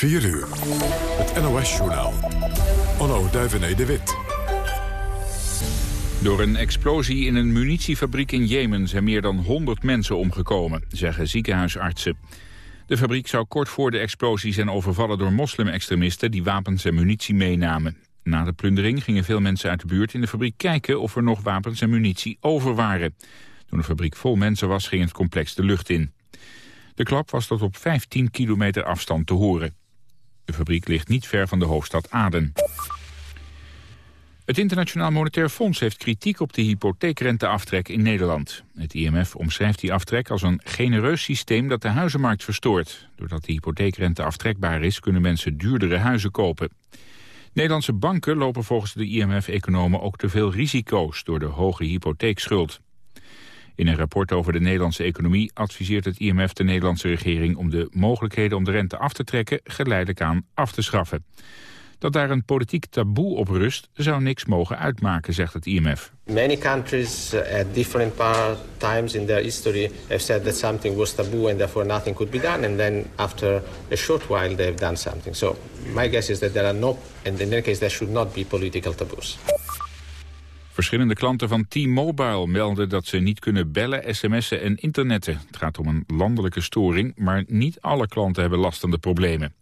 4 uur. Het NOS-journaal. Onno Duivené de Wit. Door een explosie in een munitiefabriek in Jemen zijn meer dan 100 mensen omgekomen, zeggen ziekenhuisartsen. De fabriek zou kort voor de explosie zijn overvallen door moslim-extremisten die wapens en munitie meenamen. Na de plundering gingen veel mensen uit de buurt in de fabriek kijken of er nog wapens en munitie over waren. Toen de fabriek vol mensen was, ging het complex de lucht in. De klap was tot op 15 kilometer afstand te horen. De fabriek ligt niet ver van de hoofdstad Aden. Het Internationaal Monetair Fonds heeft kritiek op de hypotheekrenteaftrek in Nederland. Het IMF omschrijft die aftrek als een genereus systeem dat de huizenmarkt verstoort. Doordat de hypotheekrente aftrekbaar is, kunnen mensen duurdere huizen kopen. Nederlandse banken lopen volgens de IMF-economen ook te veel risico's door de hoge hypotheekschuld. In een rapport over de Nederlandse economie adviseert het IMF de Nederlandse regering om de mogelijkheden om de rente af te trekken geleidelijk aan af te schaffen. Dat daar een politiek taboe op rust zou niks mogen uitmaken, zegt het IMF. Many countries uh, at different times in their history have said that something was taboo and therefore nothing could be done. And then after a short while they have done something. So my guess is that there are no, and in any case there should not be political taboos. Verschillende klanten van T-Mobile melden dat ze niet kunnen bellen, sms'en en internetten. Het gaat om een landelijke storing, maar niet alle klanten hebben last van de problemen.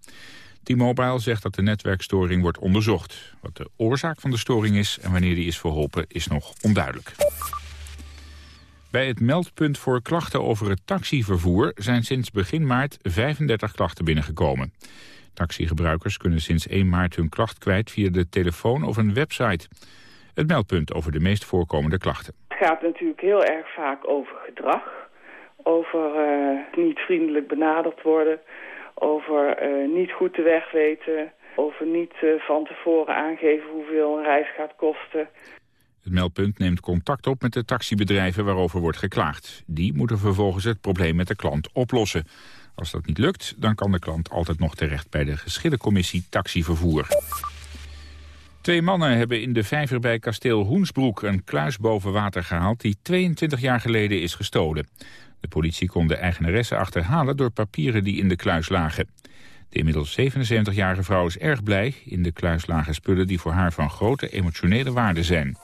T-Mobile zegt dat de netwerkstoring wordt onderzocht. Wat de oorzaak van de storing is en wanneer die is verholpen is nog onduidelijk. Bij het meldpunt voor klachten over het taxivervoer zijn sinds begin maart 35 klachten binnengekomen. Taxigebruikers kunnen sinds 1 maart hun klacht kwijt via de telefoon of een website. Het meldpunt over de meest voorkomende klachten. Het gaat natuurlijk heel erg vaak over gedrag. Over uh, niet vriendelijk benaderd worden. Over uh, niet goed de weg weten. Over niet uh, van tevoren aangeven hoeveel een reis gaat kosten. Het meldpunt neemt contact op met de taxibedrijven waarover wordt geklaagd. Die moeten vervolgens het probleem met de klant oplossen. Als dat niet lukt, dan kan de klant altijd nog terecht bij de geschillencommissie taxivervoer. Twee mannen hebben in de vijver bij kasteel Hoensbroek een kluis boven water gehaald die 22 jaar geleden is gestolen. De politie kon de eigenaresse achterhalen door papieren die in de kluis lagen. De inmiddels 77-jarige vrouw is erg blij. In de kluis lagen spullen die voor haar van grote emotionele waarde zijn.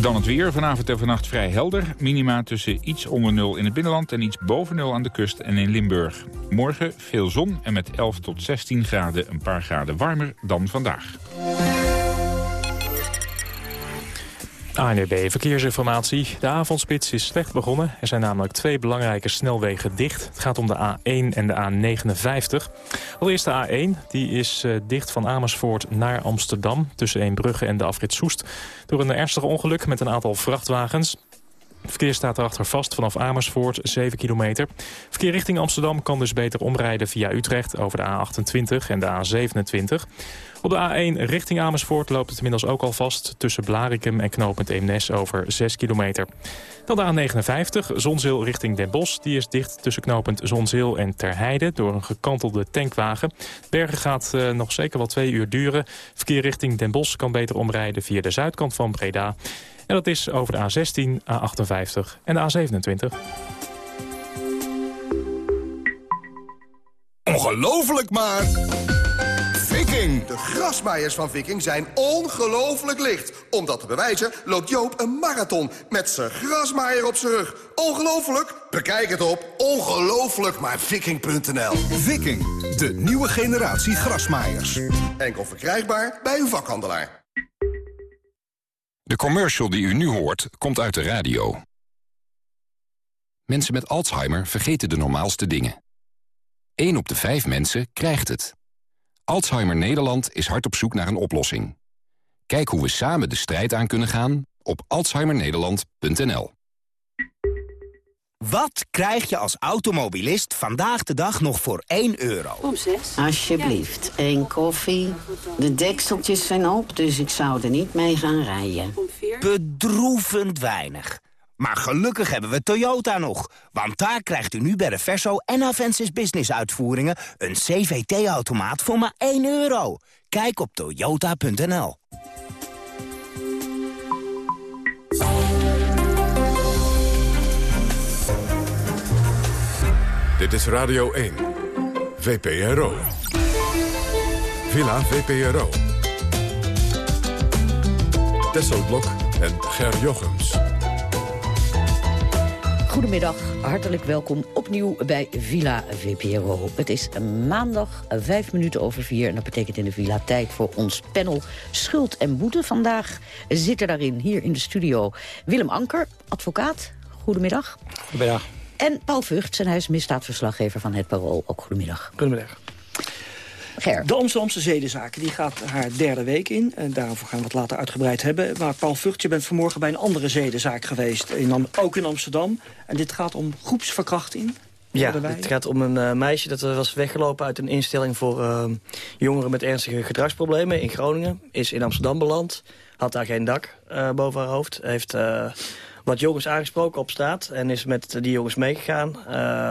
Dan het weer. Vanavond en vannacht vrij helder. Minima tussen iets onder nul in het binnenland en iets boven nul aan de kust en in Limburg. Morgen veel zon en met 11 tot 16 graden een paar graden warmer dan vandaag. ANRB Verkeersinformatie. De avondspits is slecht begonnen. Er zijn namelijk twee belangrijke snelwegen dicht. Het gaat om de A1 en de A59. Allereerst de A1. Die is uh, dicht van Amersfoort naar Amsterdam... tussen Eembrugge en de afrit Soest... door een ernstig ongeluk met een aantal vrachtwagens. Het verkeer staat erachter vast vanaf Amersfoort, 7 kilometer. Verkeer richting Amsterdam kan dus beter omrijden via Utrecht... over de A28 en de A27. Op de A1 richting Amersfoort loopt het inmiddels ook al vast... tussen Blarikum en knooppunt Eemnes over 6 kilometer. Dan de A59, Zonzeel richting Den Bosch. Die is dicht tussen knooppunt Zonzeel en Terheide... door een gekantelde tankwagen. Bergen gaat uh, nog zeker wel twee uur duren. Verkeer richting Den Bosch kan beter omrijden via de zuidkant van Breda... En dat is over de A16, A58 en de A27. Ongelooflijk maar... Viking! De grasmaaiers van Viking zijn ongelooflijk licht. Om dat te bewijzen loopt Joop een marathon met zijn grasmaaier op zijn rug. Ongelooflijk? Bekijk het op ongelooflijkmaarviking.nl Viking, de nieuwe generatie grasmaaiers. Enkel verkrijgbaar bij uw vakhandelaar. De commercial die u nu hoort, komt uit de radio. Mensen met Alzheimer vergeten de normaalste dingen. 1 op de 5 mensen krijgt het. Alzheimer Nederland is hard op zoek naar een oplossing. Kijk hoe we samen de strijd aan kunnen gaan op alzheimernederland.nl. Wat krijg je als automobilist vandaag de dag nog voor 1 euro? Om 6. Alsjeblieft, één koffie. De dekseltjes zijn op, dus ik zou er niet mee gaan rijden. Bedroevend weinig. Maar gelukkig hebben we Toyota nog. Want daar krijgt u nu bij de Verso en Avensis Business uitvoeringen... een CVT-automaat voor maar 1 euro. Kijk op toyota.nl. Dit is Radio 1. VPRO. Villa VPRO. Tesselblok en Ger Jochems. Goedemiddag, hartelijk welkom opnieuw bij Villa VPRO. Het is maandag, vijf minuten over vier... en dat betekent in de Villa tijd voor ons panel Schuld en Boete. Vandaag zitten daarin, hier in de studio, Willem Anker, advocaat. Goedemiddag. Goedemiddag. En Paul Vught, zijn hij is misdaadverslaggever van Het Parool. Ook goedemiddag. Goedemiddag. Ger. De Amsterdamse zedenzaak die gaat haar derde week in. En daarover gaan we het later uitgebreid hebben. Maar Paul Vught, je bent vanmorgen bij een andere zedenzaak geweest. In, ook in Amsterdam. En dit gaat om groepsverkrachting. Ja, het gaat om een uh, meisje dat was weggelopen uit een instelling voor uh, jongeren met ernstige gedragsproblemen in Groningen. Is in Amsterdam beland. Had daar geen dak uh, boven haar hoofd. Heeft wat jongens aangesproken op straat. En is met die jongens meegegaan.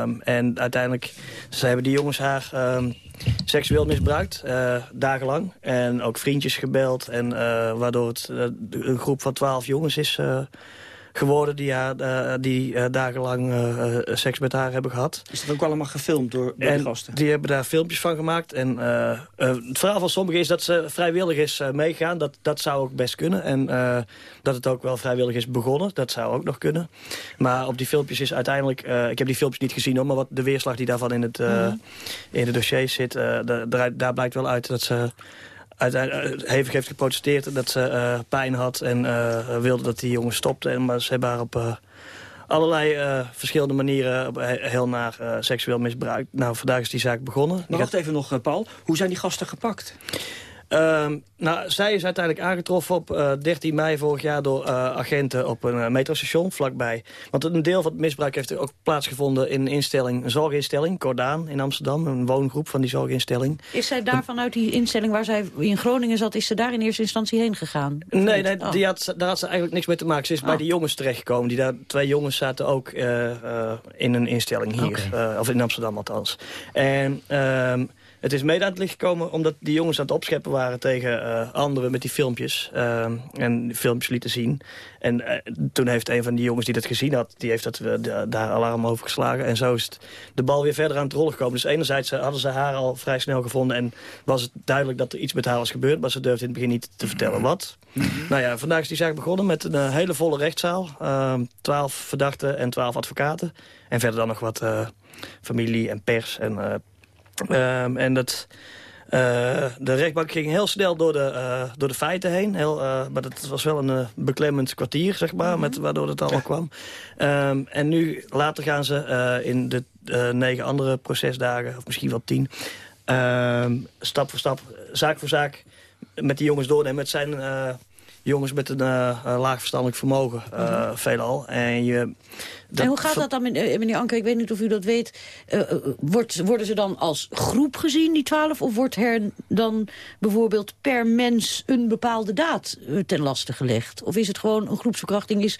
Um, en uiteindelijk ze hebben die jongens haar um, seksueel misbruikt. Uh, dagenlang. En ook vriendjes gebeld. En uh, waardoor het uh, een groep van twaalf jongens is geworden die, haar, uh, die uh, dagenlang uh, seks met haar hebben gehad. Is dat ook allemaal gefilmd door, door en de gasten? die hebben daar filmpjes van gemaakt. En het verhaal van sommigen is dat ze vrijwillig is meegaan. Dat, dat zou ook best kunnen. En dat het ook wel vrijwillig is begonnen. Dat zou ook nog kunnen. Maar op die filmpjes is uiteindelijk... ik heb die filmpjes niet gezien hoor, maar wat de weerslag die daarvan in het, -hmm. in het dossier zit... daar, daar blijkt wel uit dat ze uiteindelijk eh, hevig heeft geprotesteerd dat ze uh, pijn had en uh, wilde dat die jongen stopte. En, maar ze hebben haar op uh, allerlei verschillende manieren heel naar seksueel misbruikt. Nou, vandaag is die zaak begonnen. Maar wacht even nog, Paul. Hoe zijn die gasten gepakt? Uh, nou, zij is uiteindelijk aangetroffen op uh, 13 mei vorig jaar door uh, agenten op een metrostation vlakbij. Want een deel van het misbruik heeft ook plaatsgevonden in een instelling, een zorginstelling, Cordaan in Amsterdam, een woongroep van die zorginstelling. Is zij daar vanuit die instelling waar zij in Groningen zat, is ze daar in eerste instantie heen gegaan? Nee, nee oh. die had, daar had ze eigenlijk niks mee te maken. Ze is oh. bij die jongens terechtgekomen. Die daar, twee jongens zaten ook in een instelling hier, okay. of in Amsterdam althans. En... Ehm, het is mede aan het licht gekomen omdat die jongens aan het opscheppen waren tegen uh, anderen met die filmpjes. Uh, en die filmpjes lieten zien. En uh, toen heeft een van die jongens die dat gezien had, die heeft dat, daar alarm over geslagen. En zo is het, de bal weer verder aan het rollen gekomen. Dus enerzijds hadden ze haar al vrij snel gevonden en was het duidelijk dat er iets met haar was gebeurd. Maar ze durfde in het begin niet te vertellen wat. Nou ja, vandaag is die zaak begonnen met een hele volle rechtszaal. Ehm, twaalf verdachten en twaalf advocaten. En verder dan nog wat familie en pers en Um, en dat, uh, de rechtbank ging heel snel door de, uh, door de feiten heen. Heel, uh, maar dat was wel een beklemmend kwartier, zeg maar, mm -hmm. met, waardoor het allemaal kwam. Um, en nu, later gaan ze in de negen andere procesdagen, of misschien wel tien... Um, stap voor stap, zaak voor zaak, met die jongens doornemen. Het zijn jongens met een uh, laag verstandelijk vermogen, mm -hmm. veelal. En, je, en hoe gaat dat dan, meneer Anker? Ik weet niet of u dat weet. Wordt, worden ze dan als groep gezien, die twaalf? Of wordt er dan bijvoorbeeld per mens een bepaalde daad ten laste gelegd? Of is het gewoon een groepsverkrachting is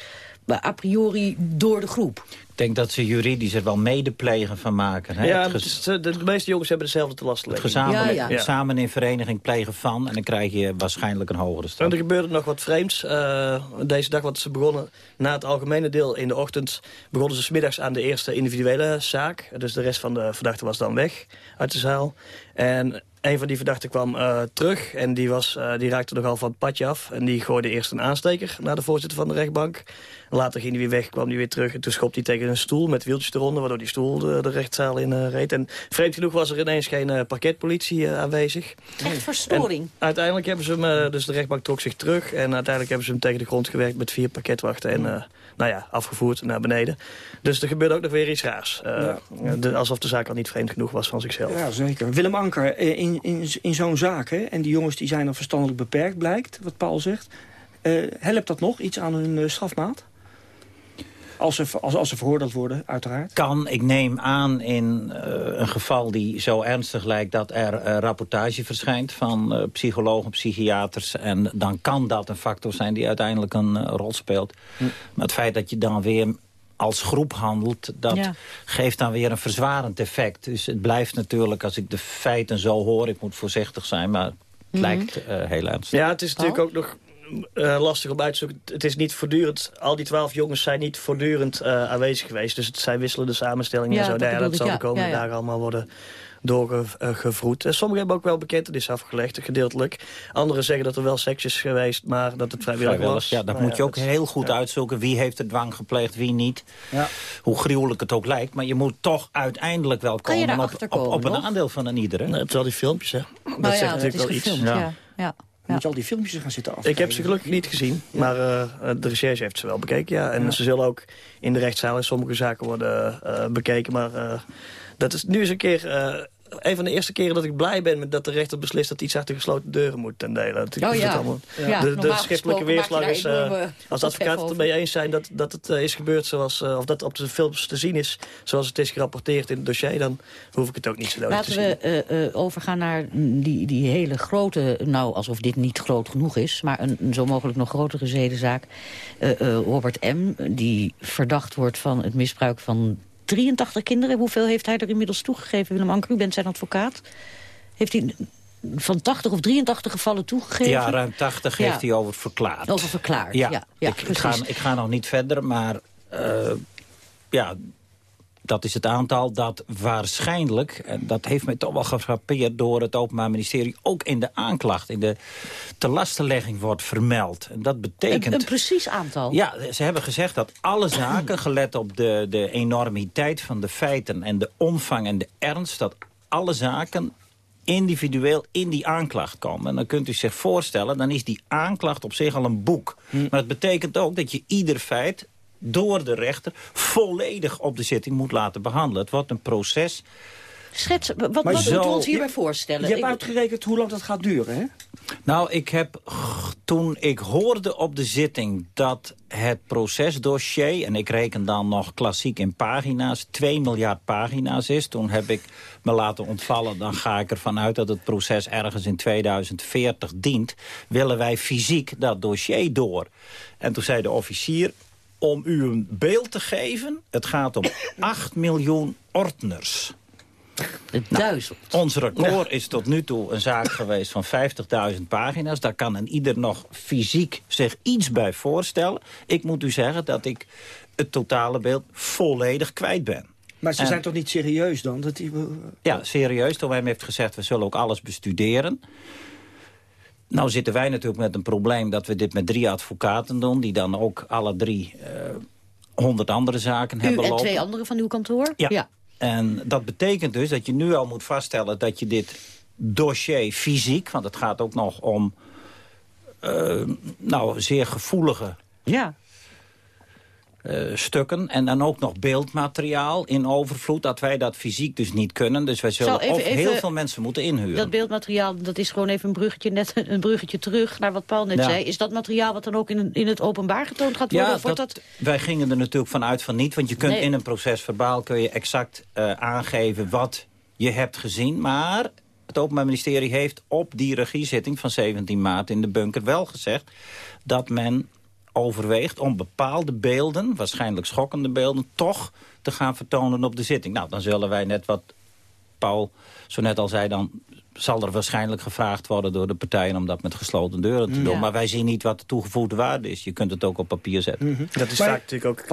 a priori door de groep? Ik denk dat ze juridisch er wel medeplegen van maken. Hè? Ja, de, de, meeste jongens hebben dezelfde telastlegging. Gezamenlijk, ja, ja. samen in vereniging plegen van. En dan krijg je waarschijnlijk een hogere straf. En er gebeurde nog wat vreemds. Uh, deze dag wat ze begonnen na het algemene deel in de ochtend... begonnen ze smiddags aan de eerste individuele zaak. Dus de rest van de verdachten was dan weg uit de zaal. En een van die verdachten kwam uh, terug en die, was, uh, die raakte nogal van het padje af. En die gooide eerst een aansteker naar de voorzitter van de rechtbank. Later ging hij weer weg, kwam hij weer terug. En toen schopte hij tegen een stoel met wieltjes eronder... waardoor die stoel de, de rechtszaal in uh, reed. En vreemd genoeg was er ineens geen uh, parketpolitie uh, aanwezig. Echt verstoring. En uiteindelijk hebben ze hem... dus de rechtbank trok zich terug. En uiteindelijk hebben ze hem tegen de grond gewerkt met vier pakketwachten. En nou ja, afgevoerd naar beneden. Dus er gebeurde ook nog weer iets raars. Ja. De, alsof de zaak al niet vreemd genoeg was van zichzelf. Ja, zeker. Willem Anker, in, in, in zo'n zaak... Hè, en die jongens die zijn dan verstandelijk beperkt, blijkt, wat Paul zegt... helpt dat nog, iets aan hun strafmaat? Als ze, als, als ze veroordeeld worden, uiteraard. Kan, ik neem aan in uh, een geval die zo ernstig lijkt... dat er uh, rapportage verschijnt van uh, psychologen, psychiaters... en dan kan dat een factor zijn die uiteindelijk een rol speelt. Hm. Maar het feit dat je dan weer als groep handelt, dat ja. geeft dan weer een verzwarend effect. Dus het blijft natuurlijk, als ik de feiten zo hoor... ik moet voorzichtig zijn, maar het mm -hmm. lijkt heel ernstig. Ja, het is natuurlijk ook nog uh, lastig om uit te zoeken. Het is niet voortdurend, al die twaalf jongens zijn niet voortdurend uh, aanwezig geweest. Dus het zijn wisselende samenstellingen Ja, en zo. dat Nou ja, dat zal ik, de ja. komende Ja, ja. dagen allemaal worden doorgevroed. En sommigen hebben ook wel bekend, het is afgelegd, gedeeltelijk. Anderen zeggen dat er wel seks is geweest, maar dat het vrijwillig, Vrijwillig, was. ja, dat Nou moet je ook heel goed ja. uitzoeken. Wie heeft de dwang gepleegd, wie niet. Ja. Hoe gruwelijk het ook lijkt. Maar je moet toch uiteindelijk wel komen op, op, een aandeel van een ieder. hè? Nou, je hebt wel die filmpjes, hè. Dat Nou zegt ja, dat natuurlijk is wel iets. ja. Ja. Moet je al die filmpjes gaan zitten af. Ik heb ze gelukkig niet gezien, maar eh, de recherche heeft ze wel bekeken. Ja. En ze zullen ook in de rechtszaal in sommige zaken worden eh, bekeken. Maar eh, dat is nu eens een keer... een van de eerste keren dat ik blij ben met dat de rechter beslist dat iets achter gesloten deuren moet ten dele. Dat- Oh ja. allemaal- Ja, de, schriftelijke weerslag is, eh, als de advocaten het ermee eens zijn dat, dat het eh, is gebeurd zoals, eh, of dat op de films te zien is zoals het is gerapporteerd in het dossier, dan hoef ik het ook niet zo nodig te Laten zien. we eh, eh, overgaan naar die, die hele grote... nou, alsof dit niet groot genoeg is... maar een, een zo mogelijk nog grotere zedenzaak. Robert M., die verdacht wordt van het misbruik van 83 kinderen. Hoeveel heeft hij er inmiddels toegegeven? Willem Anker, u bent zijn advocaat. Heeft hij van 80 of 83 gevallen toegegeven? Ja, ruim 80 Ja. heeft hij over verklaard. Over verklaard, Ja, ja. ja, ik, ik, ga, ik ga nog niet verder, maar eh, ja, dat is het aantal dat waarschijnlijk... en dat heeft mij toch wel gefrappeerd door het Openbaar Ministerie... ook in de aanklacht, in de telastenlegging wordt vermeld. En dat betekent... Een, een precies aantal. Ja, ze hebben gezegd dat alle zaken, gelet op de, de enormiteit van de feiten... en de omvang en de ernst, dat alle zaken individueel in die aanklacht komen. En dan kunt u zich voorstellen, dan is die aanklacht op zich al een boek. Maar het betekent ook dat je ieder feit door de rechter volledig op de zitting moet laten behandelen. Het wordt een proces... Schets, wat, moeten we ons hierbij voorstellen? Je hebt Ik- uitgerekend hoe lang dat gaat duren, hè? Nou, ik heb toen ik hoorde op de zitting dat het procesdossier... en ik reken dan nog klassiek in pagina's, 2 miljard pagina's is... toen heb ik me laten ontvallen, dan ga ik ervan uit... dat het proces ergens in 2040 dient. Willen wij fysiek dat dossier door? En toen zei de officier, om u een beeld te geven... het gaat om 8 miljoen ordners. duizend. Ons record is tot nu toe een zaak geweest van 50.000 pagina's. Daar kan een ieder nog fysiek zich iets bij voorstellen. Ik moet u zeggen dat ik het totale beeld volledig kwijt ben. Maar ze En- zijn toch niet serieus dan? Dat die, Ja, serieus. Toen heeft gezegd, we zullen ook alles bestuderen. Nou zitten wij natuurlijk met een probleem dat we dit met drie advocaten doen... die dan ook alle drie honderd andere zaken U hebben en lopen. twee anderen van uw kantoor? Ja. En dat betekent dus dat je nu al moet vaststellen dat je dit dossier fysiek... want het gaat ook nog om eh, nou, zeer gevoelige Ja. Eh, stukken... en dan ook nog beeldmateriaal in overvloed... dat wij dat fysiek dus niet kunnen. Dus wij zullen even- of heel veel mensen moeten inhuren. Dat beeldmateriaal, dat is gewoon even een bruggetje, net een bruggetje terug naar wat Paul net Ja. zei. Is dat materiaal wat dan ook in, in het openbaar getoond gaat worden? Ja, of wordt dat, dat... wij gingen er natuurlijk vanuit van niet. Want je kunt Nee. in een proces verbaal kun je exact eh, aangeven wat je hebt gezien. Maar het Openbaar Ministerie heeft op die regiezitting van 17 maart in de bunker wel gezegd... dat men overweegt om bepaalde beelden, waarschijnlijk schokkende beelden... toch te gaan vertonen op de zitting. Nou, dan zullen wij net wat Paul zo net al zei... dan zal er waarschijnlijk gevraagd worden door de partijen... om dat met gesloten deuren te doen. Ja. Maar wij zien niet wat de toegevoegde waarde is. Je kunt het ook op papier zetten. Dat is Maar- vaak natuurlijk ook...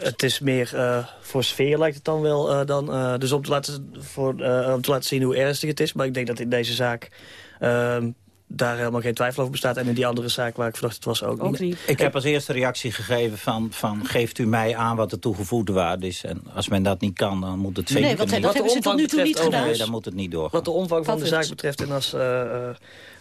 Het is meer eh, voor sfeer lijkt het dan wel. eh, dan, eh, dus om te, laten, voor, eh, om te laten zien hoe ernstig het is. Maar ik denk dat in deze zaak ehm, daar helemaal geen twijfel over bestaat. En in die andere zaak waar ik vanochtend was ook, niet. Ik heb als eerste reactie gegeven van, van... geeft u mij aan wat de toegevoegde waarde is. En als men dat niet kan, dan moet het Nee, zeker want niet. dat hebben ze tot nu toe niet gedaan. Nee, dan moet het niet doorgaan. Wat de omvang van de Wat zaak betreft... en als eh, eh,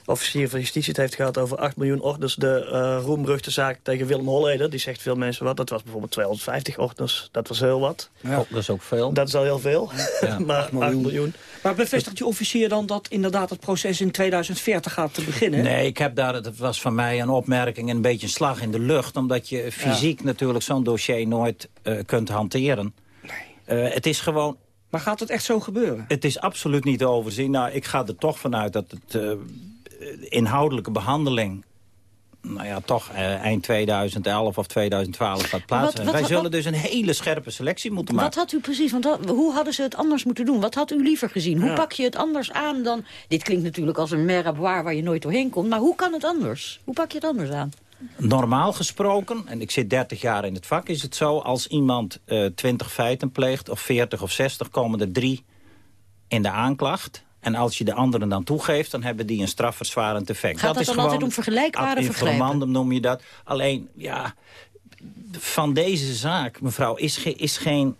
officier van justitie het heeft gehad over 8 miljoen orders... de uh, roemruchte zaak tegen Willem Holleder, die zegt veel mensen wat. Dat was bijvoorbeeld 250 orders, dat was heel wat. Oh, dat is ook veel. Dat is al heel veel, Ja. maar 8 miljoen. Maar bevestigt die officier dan dat inderdaad het proces in 2040 gaat te beginnen? Nee, ik heb daar, het was van mij een opmerking, een beetje een slag in de lucht. Omdat je fysiek natuurlijk zo'n dossier nooit eh, kunt hanteren. Eh, het is gewoon... Maar gaat het echt zo gebeuren? Het is absoluut niet te overzien. Nou, ik ga er toch vanuit dat het eh, inhoudelijke behandeling nou ja, toch eh, eind 2011 of 2012 gaat plaatsvinden. Wij zullen dus een hele scherpe selectie moeten maken. Wat had u precies, want hoe hadden ze het anders moeten doen? Wat had u liever gezien? Hoe pak je het anders aan dan... Dit klinkt natuurlijk als een meraboir waar je nooit doorheen komt, maar hoe kan het anders? Hoe pak je het anders aan? Normaal gesproken, en ik zit 30 jaar in het vak, is het zo... als iemand eh, 20 feiten pleegt, of 40 of 60, komen er drie in de aanklacht. En als je de anderen dan toegeeft, dan hebben die een strafverzwarend effect. Gaat dat, dat dan altijd om vergelijkbare vergrijpen? noem je dat. Alleen, ja, van deze zaak, mevrouw, is, ge, is geen,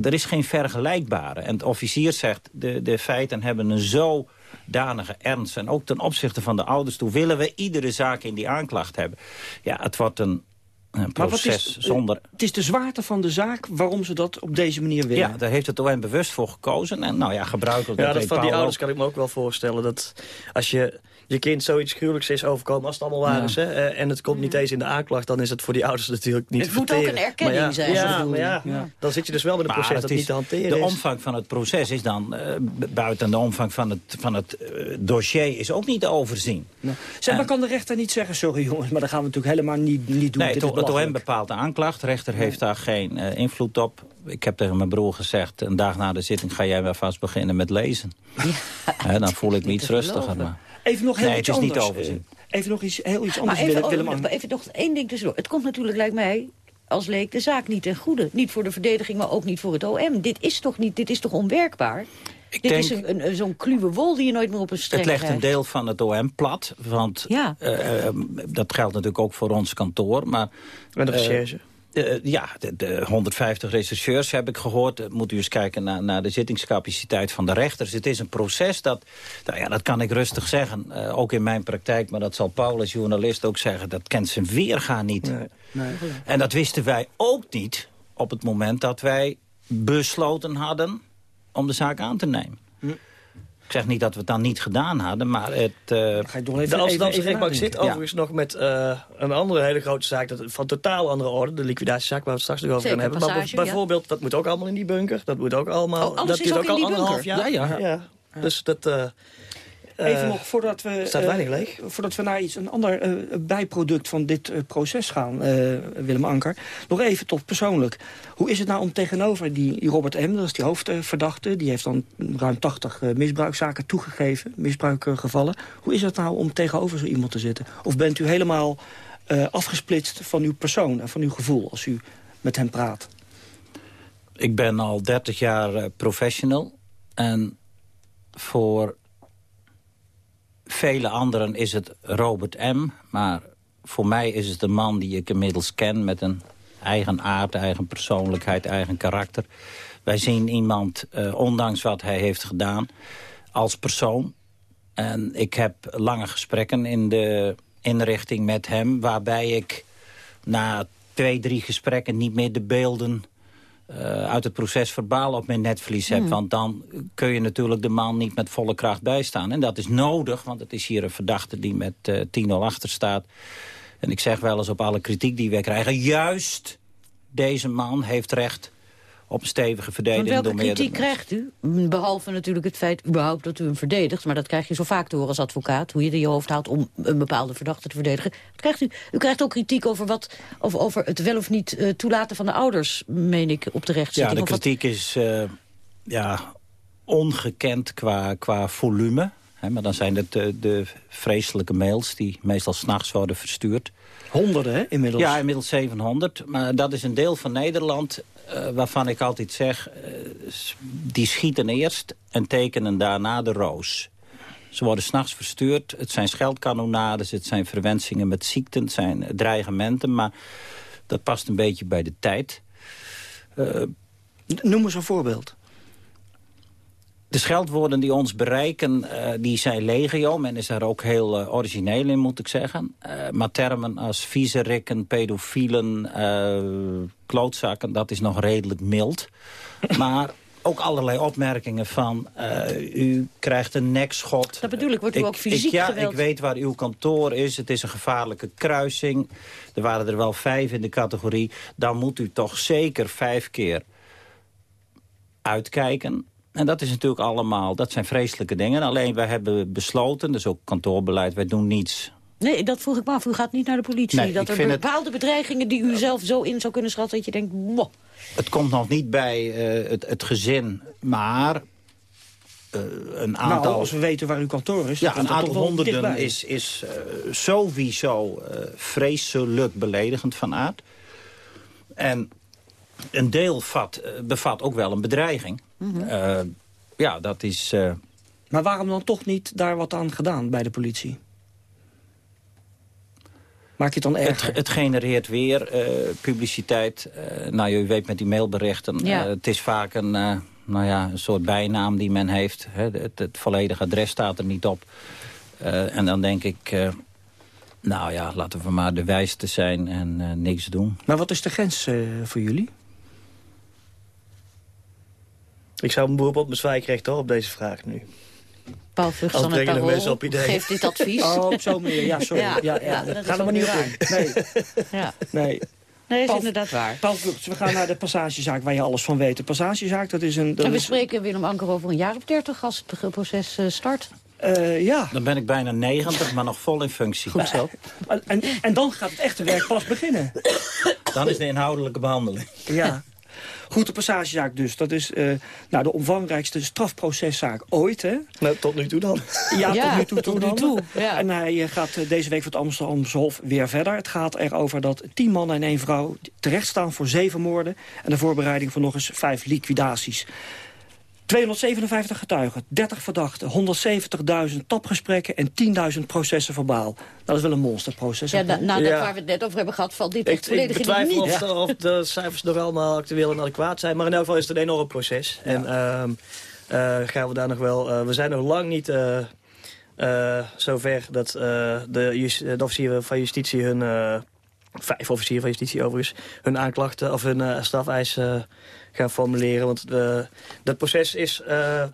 er is geen vergelijkbare. En de officier zegt, de, de feiten hebben een zo danige ernst. En ook ten opzichte van de ouders toe willen we iedere zaak in die aanklacht hebben. Ja, het wordt een, een proces maar is, zonder... Het is de zwaarte van de zaak waarom ze dat op deze manier willen. Ja, daar heeft het OM bewust voor gekozen. En nou ja, gebruikelijk... Ja, dat van die ouders kan ik me ook wel voorstellen. Dat als je je kind zoiets gruwelijks is overkomen als het allemaal waar is. Hè, eh, en het komt niet eens in de aanklacht, dan is het voor die ouders natuurlijk niet Het moet ook een erkenning zijn. Ja, maar ja, dan zit je dus wel met een proces dat niet te hanteren De omvang van het proces is dan, uh, buiten de omvang van het, van het uh, dossier, is ook niet te overzien. Zeg, maar kan de rechter niet zeggen, sorry jongens, maar dat gaan we natuurlijk helemaal niet, niet doen. Nee, het, het OM bepaalt de aanklacht. De rechter heeft daar geen invloed op ik heb tegen mijn broer gezegd... een dag na de zitting ga jij wel vast beginnen met lezen. Ja, dan voel ik me iets rustiger. Maar. Even nog heel nee, iets het is anders. niet overzien. Even nog iets, heel iets anders, even, Willem, Willem Even nog één ding tussendoor. Het komt natuurlijk, lijkt mij, als leek de zaak niet ten goede. Niet voor de verdediging, maar ook niet voor het OM. Dit is toch, niet, dit is toch onwerkbaar? Ik Dit is een, een, zo'n kluwe wol die je nooit meer op een streng Het legt een deel van het OM plat. Want ja. uh, dat geldt natuurlijk ook voor ons kantoor. Maar, Met de recherche. Uh, ja, de, de, 150 rechercheurs heb ik gehoord. Moet u eens kijken naar, naar, de zittingscapaciteit van de rechters. Het is een proces dat, nou ja, dat kan ik rustig zeggen. Uh, ook in mijn praktijk, maar dat zal Paul als journalist ook zeggen. Dat kent zijn weergaan niet. Nee, nee. En dat wisten wij ook niet op het moment dat wij besloten hadden om de zaak aan te nemen. Hm. Ik zeg niet dat we het dan niet gedaan hadden, maar het... Uh, de Amsterdamse rechtbank zit overigens nog met uh, een andere hele grote zaak... Dat, van totaal andere orde, de liquidatiezaak waar we het straks nog over gaan hebben. maar bijvoorbeeld, dat moet ook allemaal in die bunker. Dat moet ook allemaal... Oh, dat is ook, ook al anderhalf jaar? Ja, ja. ja. Dus dat... Uh, Even nog, voordat we, staat weinig leeg. voordat we naar iets, een ander uh, bijproduct van dit uh, proces gaan, uh, Willem Anker. Nog even tot persoonlijk. Hoe is het nou om tegenover die, die Robert M., dat is die hoofdverdachte... die heeft dan ruim 80 misbruikzaken toegegeven, misbruikgevallen. Hoe is het nou om tegenover zo iemand te zitten? Of bent u helemaal afgesplitst van uw persoon en van uw gevoel als u met hem praat? Ik ben al 30 jaar professional en voor vele anderen is het Robert M. Maar voor mij is het een man die ik inmiddels ken... met een eigen aard, eigen persoonlijkheid, eigen karakter. Wij zien iemand, uh, ondanks wat hij heeft gedaan, als persoon. En ik heb lange gesprekken in de inrichting met hem... waarbij ik na twee, drie gesprekken niet meer de beelden uh, uit het proces verbaal op mijn netvlies heb. Hmm. Want dan kun je natuurlijk de man niet met volle kracht bijstaan. En dat is nodig, want het is hier een verdachte die met uh, eh, 10-0 achter staat. En ik zeg wel eens op alle kritiek die wij krijgen... juist deze man heeft recht op een stevige verdediging. welke kritiek krijgt u? Behalve natuurlijk het feit überhaupt dat u hem verdedigt... maar dat krijg je zo vaak te horen als advocaat... hoe je er je hoofd haalt om een bepaalde verdachte te verdedigen. krijgt u, u krijgt ook kritiek over, wat, over, over het wel of niet uh, toelaten van de ouders... meen ik, op de rechtszitting. Ja, de kritiek is uh, ja, ongekend qua, qua volume. Hè, maar dan zijn het de, de vreselijke mails die meestal s'nachts worden verstuurd. Honderden, hè, inmiddels? Ja, inmiddels 700. Maar dat is een deel van Nederland uh, waarvan ik altijd zeg... Uh, die schieten eerst en tekenen daarna de roos. Ze worden s'nachts verstuurd. Het zijn scheldkanonades, het zijn verwensingen met ziekten... het zijn dreigementen, maar dat past een beetje bij de tijd. Uh, Noem eens een voorbeeld. De scheldwoorden die ons bereiken, uh, die zijn legio. Men is daar ook heel uh, origineel in, moet ik zeggen. Uh, maar termen als viezerikken, pedofielen, klootzakken... dat is nog redelijk mild. maar ook allerlei opmerkingen van... u krijgt een nekschot. Dat bedoel ik, wordt u ook fysiek ik, Ja, ik weet waar uw kantoor is. Het is een gevaarlijke kruising. Er waren er wel vijf in de categorie. Dan moet u toch zeker vijf keer uitkijken. En dat is natuurlijk allemaal, dat zijn vreselijke dingen. Alleen wij hebben besloten, dus ook kantoorbeleid, wij doen niets Nee, dat vroeg ik me af. U gaat niet naar de politie. Nee, dat ik er vind het- bepaalde bedreigingen die u zelf zo in zou kunnen schatten... dat je denkt, wow. Het komt nog niet bij eh, het, het gezin, maar eh, een aantal... Nou, als we weten waar uw kantoor is... Ja, een aantal honderden dichtbij. is, is eh, sowieso eh, vreselijk beledigend van aard. En een deel vat, bevat ook wel een bedreiging. Mhm. Eh, ja, dat is... eh, Maar waarom dan toch niet daar wat aan gedaan bij de politie? Maak je het dan het, erger? het genereert weer eh, publiciteit. Eh, nou, je weet met die mailberichten. Ja. eh, het is vaak een, eh, nou ja, een soort bijnaam die men heeft. Hè. Het, het volledige adres staat er niet op. Eh, en dan denk ik... eh, nou ja, laten we maar de wijste zijn en eh, niks doen. Maar wat is de grens eh, voor jullie? Ik zou een beroep op mijn zwijgrecht hoor, op deze vraag nu. Paul Vugts van het Parool geeft dit advies. Oh, op zo'n manier. Ja, sorry. Ja, Ja, ja, ja, dat is Ga er maar niet op in. Nee, Ja. nee. Nee, is Paul- inderdaad waar. Paul Vugts, we gaan naar de passagezaak waar je alles van weet. De passagezaak, dat is een... Dat En we is, spreken Willem Anker over een jaar of dertig als het proces eh, start. eh, ja. Dan ben ik bijna 90, maar nog vol in functie. Goed zo. En, en dan gaat het echte werk pas beginnen. Dan is de inhoudelijke behandeling. Ja. Goed, de passagezaak dus. Dat is eh, nou, de omvangrijkste strafproceszaak ooit, hè? Nou, tot nu toe dan. Ja, Ja, tot nu toe. tot nu toe, ja. En hij eh, gaat eh, deze week voor het Amsterdamse Hof weer verder. Het gaat erover dat tien mannen en één vrouw terechtstaan voor zeven moorden... en de voorbereiding van nog eens vijf liquidaties. 257 getuigen, 30 verdachten, 170.000 tapgesprekken... en 10.000 processen verbaal. Dat is wel een monsterproces. Ja, na, Paul? na dat Ja. waar we het net over hebben gehad, valt dit Ik, volledig ik betwijfel niet. of, de, of de cijfers nog allemaal actueel en adequaat zijn. Maar in elk geval is het een enorm proces. En ehm, eh, gaan we daar nog wel... eh, we zijn nog lang niet eh, eh, zover dat eh, de, de officieren van justitie hun... eh, vijf officieren van justitie overigens... hun aanklachten of hun strafeisen gaan formuleren. Want de, dat proces is... eh,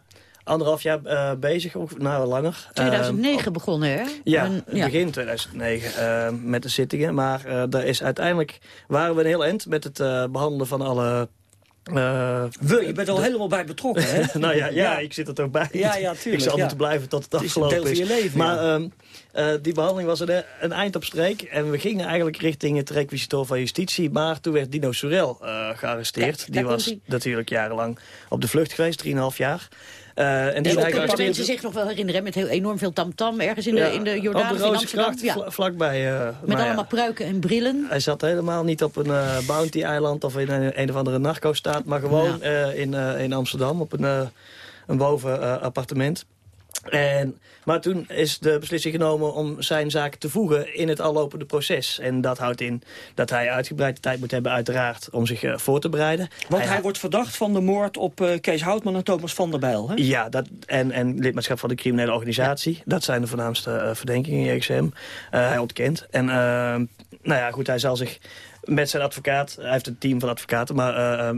Anderhalf jaar eh, bezig, nou langer. 2009 begonnen, hè? Ja, En- begin 2009 eh, met de zittingen. Maar eh daar is uiteindelijk waren we een heel eind met het eh, behandelen van alle... eh, We, je bent al helemaal bij betrokken, hè? nou ja, ja, ik zit er ook bij. Ja, ja, tuurlijk, Ik zal ja. moeten blijven tot het, Het is een afgelopen deel van je leven, Maar ja. ehm, eh, die behandeling was een, een eind op streek. En we gingen eigenlijk richting het requisitor van justitie. Maar toen werd Dino Sorel eh, gearresteerd. Kijk, die was natuurlijk jarenlang op de vlucht geweest, 3,5 jaar. Eh, en die kunnen mensen zich nog wel herinneren, met heel enorm veel tamtam ergens in de, in de Jordaan in Amsterdam. Ja. vla- vlakbij. Met ja. allemaal pruiken en brillen. Hij zat helemaal niet op een bounty-eiland of in een, een of andere narco-staat... maar gewoon in, in Amsterdam op een, een boven eh, appartement. En, maar toen is de beslissing genomen om zijn zaken te voegen in het allopende proces. En dat houdt in dat hij uitgebreide tijd moet hebben uiteraard om zich eh, voor te bereiden. Want hij wordt verdacht van de moord op eh, Kees Houtman en Thomas van der Bijl, hè? Ja, dat, en, en lidmaatschap van de criminele organisatie. Dat zijn de voornaamste eh, verdenkingen in XM. Eh, hij ontkent. En eh, nou ja, goed, hij zal zich met zijn advocaat... Hij heeft een team van advocaten, maar...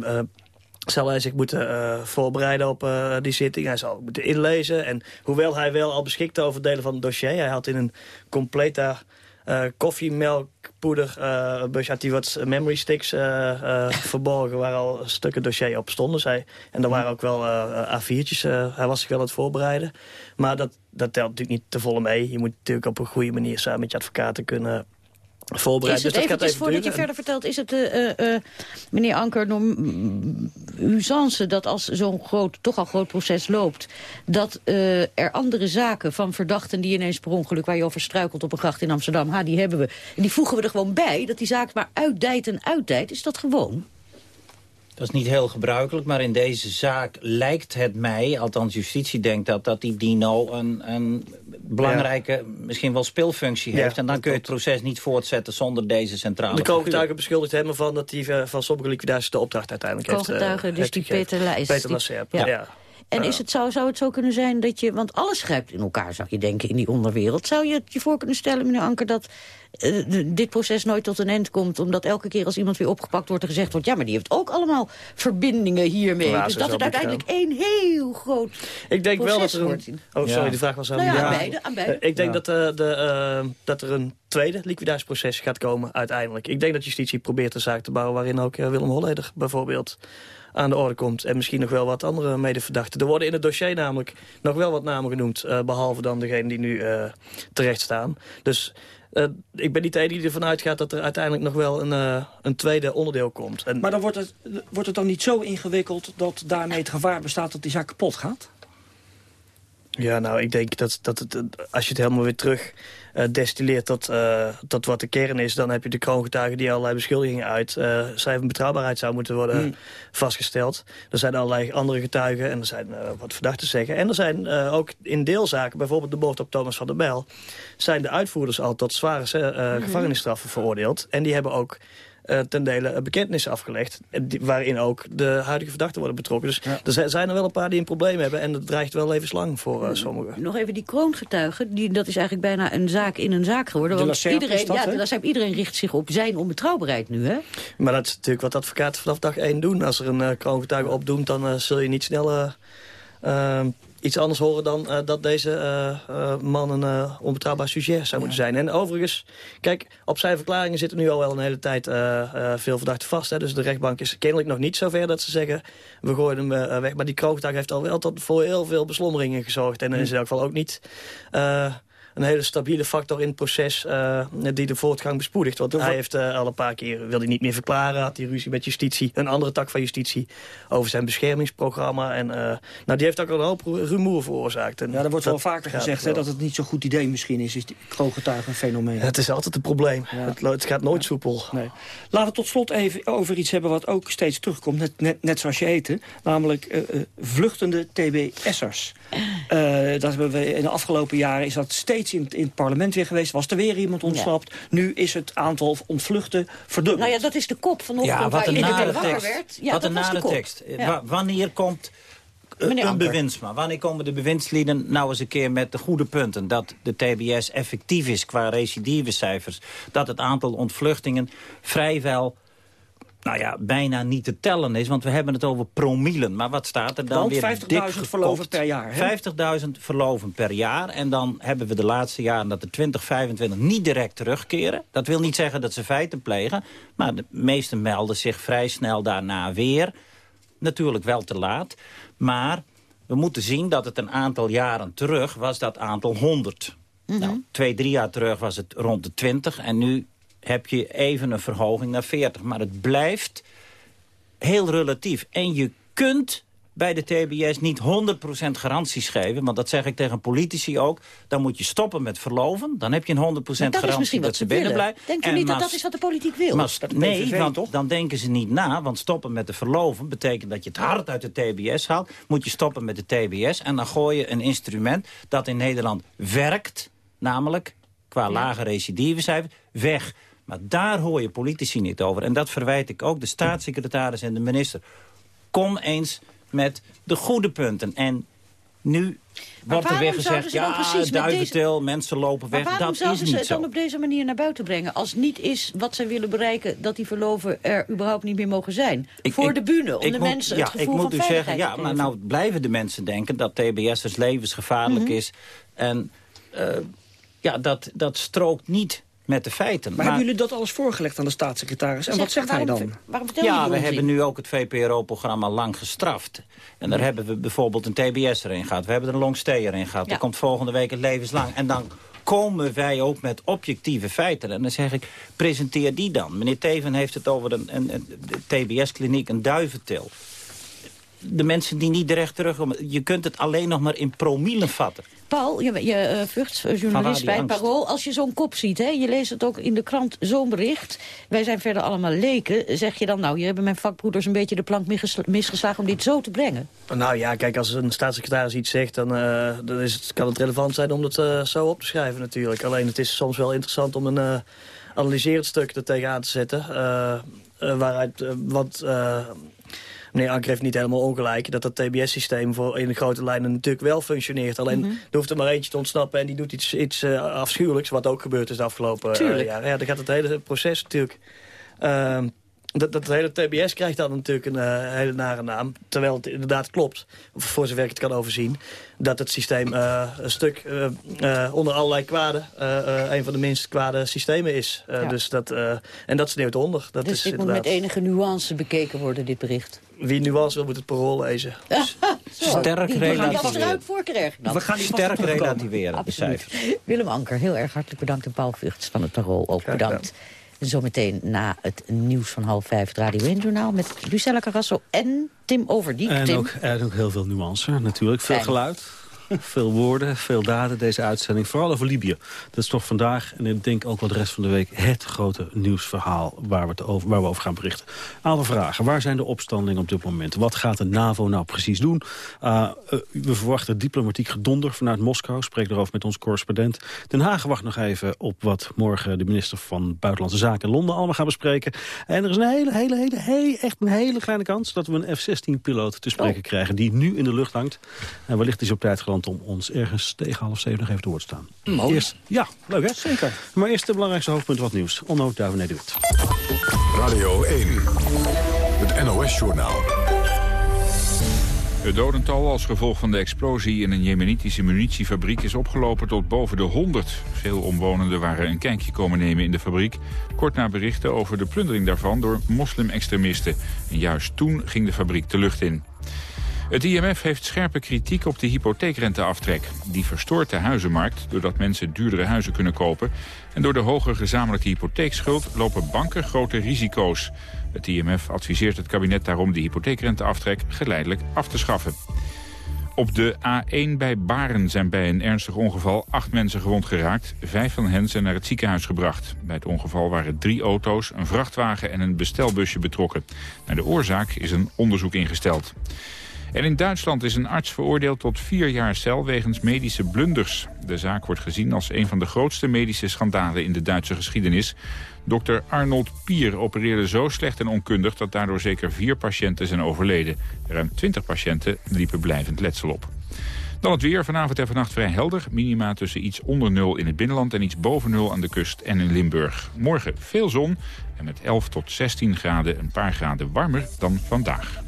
zal hij zich moeten eh, voorbereiden op eh, die zitting. Hij zal moeten inlezen. En hoewel hij wel al beschikte over delen van het dossier... hij had in een complete eh koffiemelkpoeder... busje had hij wat memory sticks verborgen... waar al stukken dossier op stonden. Zij. En er waren ook wel eh A4'tjes. eh, hij was zich wel aan het voorbereiden. Maar dat, dat telt natuurlijk niet te volle mee. Je moet natuurlijk op een goede manier samen met je advocaten kunnen Is voorbereiden. het dus dat gaat eventjes, even voordat je duren. verder vertelt, is het, eh, meneer Anker, norm- usance dat als zo'n groot, toch al groot proces loopt, dat er andere zaken van verdachten die ineens per ongeluk, waar je over struikelt op een gracht in Amsterdam, ha, die hebben we. En die voegen we er gewoon bij, dat die zaak maar uitdijt en uitdijt. Is dat gewoon? Dat is niet heel gebruikelijk, maar in deze zaak lijkt het mij... althans justitie denkt dat, dat die Dino een, een belangrijke, misschien wel speelfunctie Ja, heeft. En dan kun je het proces niet voortzetten zonder deze centrale De figuur. kogeltuigen beschuldigd hem ervan dat hij eh, van sommige liquidaties de opdracht uiteindelijk heeft. eh, Kogeltuigen, dus heeft die. Peter Leijs, Peter die- Lasserp, ja. ja. En is het, zou, zou het zo kunnen zijn dat je... Want alles grijpt in elkaar, zou je denken, in die onderwereld. Zou je het je voor kunnen stellen, meneer Anker, dat eh, dit proces nooit tot een eind komt... omdat elke keer als iemand weer opgepakt wordt er gezegd wordt... ja, maar die heeft ook allemaal verbindingen hiermee. Ja, dus dat het uiteindelijk één heel groot Ik denk wel dat proces er een... Oh, sorry, Ja. de vraag was aan Nou ja, aan beide, aan beide. Ik denk Ja. dat, eh, de, eh, dat er een tweede liquidatieproces gaat komen uiteindelijk. Ik denk dat justitie probeert een zaak te bouwen... waarin ook Willem Holleder bijvoorbeeld aan de orde komt. En misschien nog wel wat andere medeverdachten. Er worden in het dossier namelijk nog wel wat namen genoemd... eh, behalve dan degene die nu eh, terecht staan. Dus uh, ik ben niet de enige die ervan uitgaat dat er uiteindelijk nog wel een, een tweede onderdeel komt. En... Maar dan wordt het, wordt het dan niet zo ingewikkeld dat daarmee het gevaar bestaat dat die zaak kapot gaat? Ja, nou, ik denk dat, dat het, als je het helemaal weer terug uh, destilleert tot, uh, tot wat de kern is... dan heb je de kroongetuigen die allerlei beschuldigingen uit... Uh, cijfer betrouwbaarheid zou moeten worden hmm. vastgesteld. Er zijn allerlei andere getuigen en er zijn wat verdachten zeggen. En er zijn ook in deelzaken, bijvoorbeeld de moord op Thomas van der Bijl... zijn de uitvoerders al tot zware hmm. gevangenisstraffen veroordeeld. En die hebben ook uh, ten dele een bekentenis afgelegd. waarin ook de huidige verdachten worden betrokken. Dus er zijn er wel een paar die een probleem hebben. En dat dreigt wel levenslang voor uh, sommigen. Nog even die kroongetuigen. Die, dat is eigenlijk bijna een zaak in een zaak geworden. Want iedereen, dat, ja, de iedereen richt zich op zijn onbetrouwbaarheid nu. Hè? Maar dat is natuurlijk wat advocaten vanaf dag één doen. Als er een uh, kroongetuige opdoemt, dan zul je niet snel iets anders horen dan uh, dat deze uh, man een onbetrouwbaar sujet zou moeten zijn. En overigens, kijk, op zijn verklaringen zitten nu al wel een hele tijd veel verdachten vast. Hè, dus de rechtbank is kennelijk nog niet zover dat ze zeggen, we gooien hem weg. Maar die kroogdag heeft al wel tot voor heel veel beslommeringen gezorgd. En dan is in elk geval ook niet een hele stabiele factor in het proces uh, die de voortgang bespoedigt. Want hij heeft uh, al een paar keer, wil hij niet meer verklaren, had hij ruzie met justitie, een andere tak van justitie, over zijn beschermingsprogramma. En uh, nou, die heeft ook al een hoop rumoer veroorzaakt. En ja, er wordt wel vaker gezegd dat het niet zo'n goed idee misschien is, is die fenomeen. Het is altijd een probleem. Het, het, gaat nooit soepel. Nee. Laten we tot slot even over iets hebben wat ook steeds terugkomt, net, net, net zoals je eten, namelijk vluchtende TBS'ers. Dat hebben we in de afgelopen jaren is dat steeds in, in het parlement weer geweest. Was er weer iemand ontsnapt. Nu is het aantal ontvluchten verdubbeld. Nou ja, dat is de kop vanochtend ja, wat een nare tekst. werd. Ja, wat een nare tekst. Wanneer komt een bewindsman. Wanneer komen de bewindslieden nou eens een keer met de goede punten? Dat de TBS effectief is qua recidivecijfers. Dat het aantal ontvluchtingen vrijwel nou ja, bijna niet te tellen is. Want we hebben het over promielen. Maar wat staat er dan weer 50.000 verloven per jaar. 50.000 verloven per jaar. En dan hebben we de laatste jaren dat de 2025 niet direct terugkeren. Dat wil niet zeggen dat ze feiten plegen. Maar de meesten melden zich vrij snel daarna weer. Natuurlijk wel te laat. Maar we moeten zien dat het een aantal jaren terug was dat aantal 100. Mm nou, twee, drie jaar terug was het rond de 20 en nu heb je even een verhoging naar 40. Maar het blijft heel relatief. En je kunt bij de TBS niet 100% garanties geven. Want dat zeg ik tegen politici ook. Dan moet je stoppen met verloven. Dan heb je een 100% garantie dat ze binnen blijven. Denkt u niet dat dat is wat de politiek wil? Nee, want dan denken ze niet na. Want stoppen met de verloven betekent dat je het hard uit de TBS haalt. Moet je stoppen met de TBS. En dan gooi je een instrument dat in Nederland werkt. Namelijk, qua ja. lage recidivecijfer, weg. Maar daar hoor je politici niet over. En dat verwijt ik ook de staatssecretaris en de minister. Kom eens met de goede punten. En nu wordt er weer gezegd, ja, duiventil, deze... mensen lopen weg. waarom dat is niet ze het dan op deze manier naar buiten brengen? Als niet is wat ze willen bereiken, dat die verloven er überhaupt niet meer mogen zijn. Voor de bühne, om de mensen ja, het gevoel ik moet van u zeggen, Ja, maar nou blijven de mensen denken dat TBS'ers levensgevaarlijk mm is. En uh, ja, dat, dat strookt niet met de feiten. Maar, hebben jullie dat alles voorgelegd aan de staatssecretaris? En wat zegt hij dan? Waarom ja, we hebben nu ook het VPRO-programma lang gestraft. En daar hebben we bijvoorbeeld een TBS erin gehad. We hebben er een longstay erin gehad. Ja. Er komt volgende week het levenslang. En dan komen wij ook met objectieve feiten. En dan zeg ik, presenteer die dan. Meneer Teven heeft het over een, een, een TBS-kliniek, een duiventil. De mensen die niet direct terugkomen... je kunt het alleen nog maar in promielen vatten. Paul, je, je uh, vluchtjournalist bij Parool. Als je zo'n kop ziet, hè, je leest het ook in de krant, zo'n bericht. Wij zijn verder allemaal leken. Zeg je dan, nou, je hebben mijn vakbroeders een beetje de plank misgeslagen om dit zo te brengen? Nou ja, kijk, als een staatssecretaris iets zegt, dan, uh, dan is het, kan het relevant zijn om het uh, zo op te schrijven natuurlijk. Alleen het is soms wel interessant om een analyserend stuk er tegenaan te zetten. waaruit, wat meneer Anker heeft niet helemaal ongelijk... dat dat TBS-systeem voor in de grote lijnen natuurlijk wel functioneert. Alleen mhm. er hoeft er maar eentje te ontsnappen en die doet iets, iets uh, afschuwelijks... wat ook gebeurd is de afgelopen uh, jaren. Ja, dan gaat het hele proces natuurlijk... Uh, dat, dat hele TBS krijgt dan natuurlijk een uh, hele nare naam. Terwijl het inderdaad klopt, voor zover ik het kan overzien... dat het systeem uh, een stuk uh, onder allerlei kwade... een van de minst kwade systemen is. Ja. dus dat, en dat sneeuwt onder. Dat dus is dit inderdaad... moet met enige nuance bekeken worden, dit bericht. Wie nuance wil, moet het parool lezen. Sterk relativeren. We gaan die sterk relativeren, de cijfers. Willem Anker, heel erg hartelijk bedankt. En Paul Vugts van het Parool ook bedankt. Zometeen na het nieuws van half vijf het Radio 1-journaal... met Lucella Carrasso en Tim Overdiep. En Tim. ook, en ook heel veel nuance, natuurlijk. Veel Fijn. geluid. Veel woorden, veel daden deze uitzending. Vooral over Libië. Dat is toch vandaag, en ik denk ook wel de rest van de week... het grote nieuwsverhaal waar we, het over, waar we over gaan berichten. Aantal vragen. Waar zijn de opstandingen op dit moment? Wat gaat de NAVO nou precies doen? Uh, uh, we verwachten diplomatiek gedonder vanuit Moskou. Spreek erover met onze correspondent. Den Haag wacht nog even op wat morgen de minister van Buitenlandse Zaken in Londen allemaal gaat bespreken. En er is een hele, hele, hele, hele echt een hele kleine kans... dat we een F-16-piloot te spreken krijgen die nu in de lucht hangt. En wellicht is op tijd geland om ons ergens tegen half zeven nog even te woord te staan. Mooi. Eerst, ja, leuk hè? Zeker. Maar eerst de belangrijkste hoofdpunten wat nieuws. Onno Duiven de Wit. Radio 1, het NOS-journaal. Het dodental als gevolg van de explosie in een jemenitische munitiefabriek is opgelopen tot boven de 100. Veel omwonenden waren een kijkje komen nemen in de fabriek. Kort na berichten over de plundering daarvan door moslimextremisten. En juist toen ging de fabriek de lucht in. Het IMF heeft scherpe kritiek op de hypotheekrenteaftrek. Die verstoort de huizenmarkt doordat mensen duurdere huizen kunnen kopen. En door de hoge gezamenlijke hypotheekschuld lopen banken grote risico's. Het IMF adviseert het kabinet daarom de hypotheekrenteaftrek geleidelijk af te schaffen. Op de A1 bij Baren zijn bij een ernstig ongeval acht mensen gewond geraakt. Vijf van hen zijn naar het ziekenhuis gebracht. Bij het ongeval waren drie auto's, een vrachtwagen en een bestelbusje betrokken. Naar de oorzaak is een onderzoek ingesteld. En in Duitsland is een arts veroordeeld tot vier jaar cel wegens medische blunders. De zaak wordt gezien als een van de grootste medische schandalen in de Duitse geschiedenis. Dokter Arnold Pier opereerde zo slecht en onkundig dat daardoor zeker vier patiënten zijn overleden. Ruim 20 patiënten liepen blijvend letsel op. Dan het weer. Vanavond en vannacht vrij helder. Minima tussen iets onder nul in het binnenland en iets boven nul aan de kust en in Limburg. Morgen veel zon en met 11 tot 16 graden een paar graden warmer dan vandaag.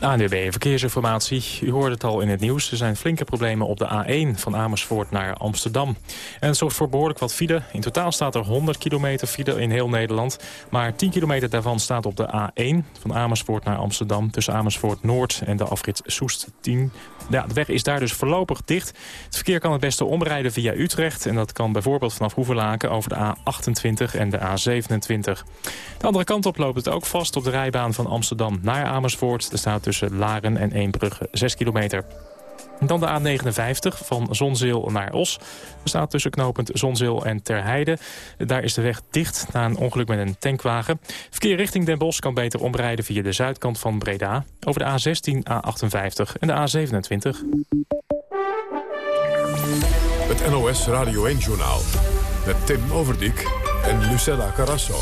ANWB Verkeersinformatie. U hoorde het al in het nieuws. Er zijn flinke problemen op de A1 van Amersfoort naar Amsterdam. En het zorgt voor behoorlijk wat file. In totaal staat er 100 kilometer file in heel Nederland. Maar 10 kilometer daarvan staat op de A1 van Amersfoort naar Amsterdam... tussen Amersfoort Noord en de afrit Soest 10. Ja, de weg is daar dus voorlopig dicht. Het verkeer kan het beste omrijden via Utrecht. En dat kan bijvoorbeeld vanaf Hoevelaken over de A28 en de A27. De andere kant op loopt het ook vast op de rijbaan van Amsterdam naar Amersfoort. Staat tussen Laren en Eembrugge 6 kilometer. Dan de A59 van Zonzeel naar Os. Er staat tussen knooppunt Zonzeel en Terheide. Daar is de weg dicht na een ongeluk met een tankwagen. Verkeer richting Den Bosch kan beter omrijden via de zuidkant van Breda. Over de A16, A58 en de A27. Het NOS Radio 1-journaal. Met Tim Overdijk en Lucella Carrasso.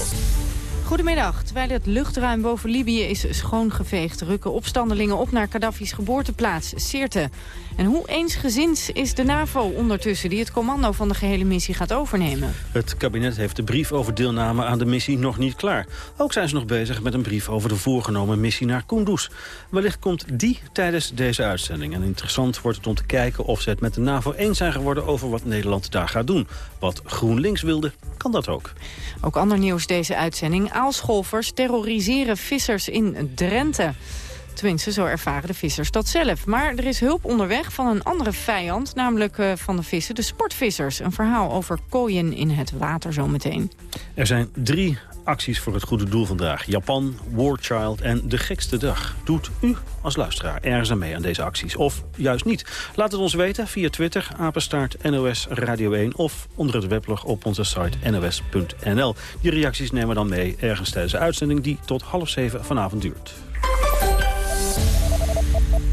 Goedemiddag. Terwijl het luchtruim boven Libië is schoongeveegd... rukken opstandelingen op naar Gaddafi's geboorteplaats, Sirte. En hoe eensgezind is de NAVO ondertussen... die het commando van de gehele missie gaat overnemen? Het kabinet heeft de brief over deelname aan de missie nog niet klaar. Ook zijn ze nog bezig met een brief over de voorgenomen missie naar Kunduz. Wellicht komt die tijdens deze uitzending. En interessant wordt het om te kijken of ze het met de NAVO eens zijn geworden... over wat Nederland daar gaat doen. Wat GroenLinks wilde, kan dat ook. Ook ander nieuws deze uitzending. Aalscholvers terroriseren vissers in Drenthe. Tenminste, zo ervaren de vissers dat zelf. Maar er is hulp onderweg van een andere vijand, namelijk uh, van de vissen, de sportvissers. Een verhaal over kooien in het water zometeen. Er zijn drie acties voor het goede doel vandaag. Japan, War Child en De Gekste Dag. Doet u als luisteraar ergens aan mee aan deze acties? Of juist niet? Laat het ons weten via Twitter, apenstaart NOS Radio 1... of onder het weblog op onze site nos.nl. Die reacties nemen we dan mee ergens tijdens de uitzending... die tot half zeven vanavond duurt.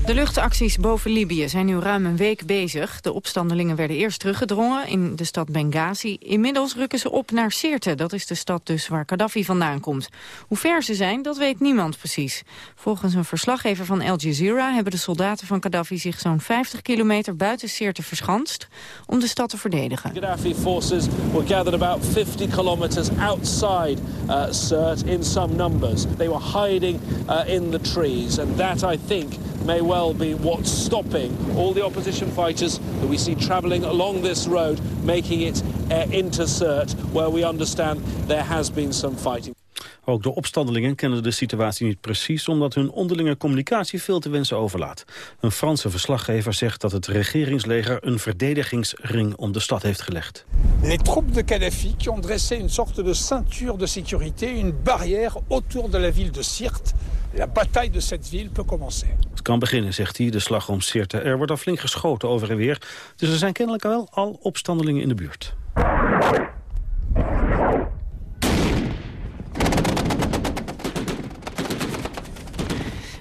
De luchtacties boven Libië zijn nu ruim een week bezig. De opstandelingen werden eerst teruggedrongen in de stad Benghazi. Inmiddels rukken ze op naar Sirte. Dat is de stad dus waar Gaddafi vandaan komt. Hoe ver ze zijn, dat weet niemand precies. Volgens een verslaggever van Al Jazeera... hebben de soldaten van Gaddafi zich zo'n 50 kilometer buiten Sirte verschanst... om de stad te verdedigen. Gaddafi forces were gathered about 50 kilometers outside uh, Sirte in some numbers. They were hiding uh, in the trees. And that, I think, may well be what's stopping all the opposition fighters that we see travelling along this road, making it uh, into Sirte, where we understand there has been some fighting. Ook de opstandelingen kennen de situatie niet precies... omdat hun onderlinge communicatie veel te wensen overlaat. Een Franse verslaggever zegt dat het regeringsleger... een verdedigingsring om de stad heeft gelegd. Les troupes de Kadhafi qui ont dressé une sorte de ceinture de sécurité... une barrière autour de la ville de Sirte. La bataille de cette ville peut commencer. Het kan beginnen, zegt hij, de slag om Sirte. Er wordt al flink geschoten over en weer. Dus er zijn kennelijk wel al opstandelingen in de buurt.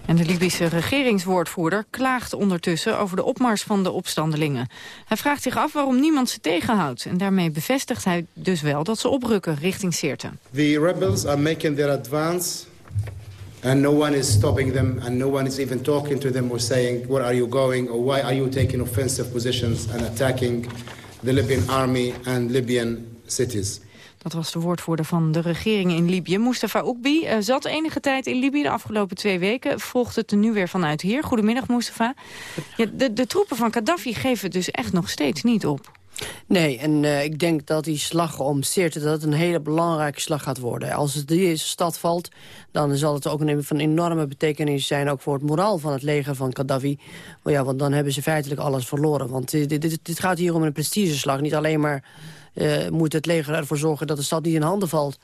En de Libische regeringswoordvoerder klaagt ondertussen over de opmars van de opstandelingen. Hij vraagt zich af waarom niemand ze tegenhoudt. En daarmee bevestigt hij dus wel dat ze oprukken richting Sirte. The rebels are making their advance and no one is stopping them and no one is even talking to them or saying where are you going or why are you taking offensive positions and attacking the Libyan army and Libyan cities. Dat was de woordvoerder van de regering in Libië. Mustafa Oekbi uh, zat enige tijd in Libië de afgelopen twee weken. Volgt het er nu weer vanuit hier. Goedemiddag, Mustafa. Ja, de, de troepen van Gaddafi geven dus echt nog steeds niet op. Nee, en uh, ik denk dat die slag om Sirte dat een hele belangrijke slag gaat worden. Als het deze stad valt, dan zal het ook een, van enorme betekenis zijn... ook voor het moraal van het leger van Gaddafi. Ja, want dan hebben ze feitelijk alles verloren. Want dit, dit, dit gaat hier om een prestigeslag, niet alleen maar uh, moet het leger ervoor zorgen dat de stad niet in handen valt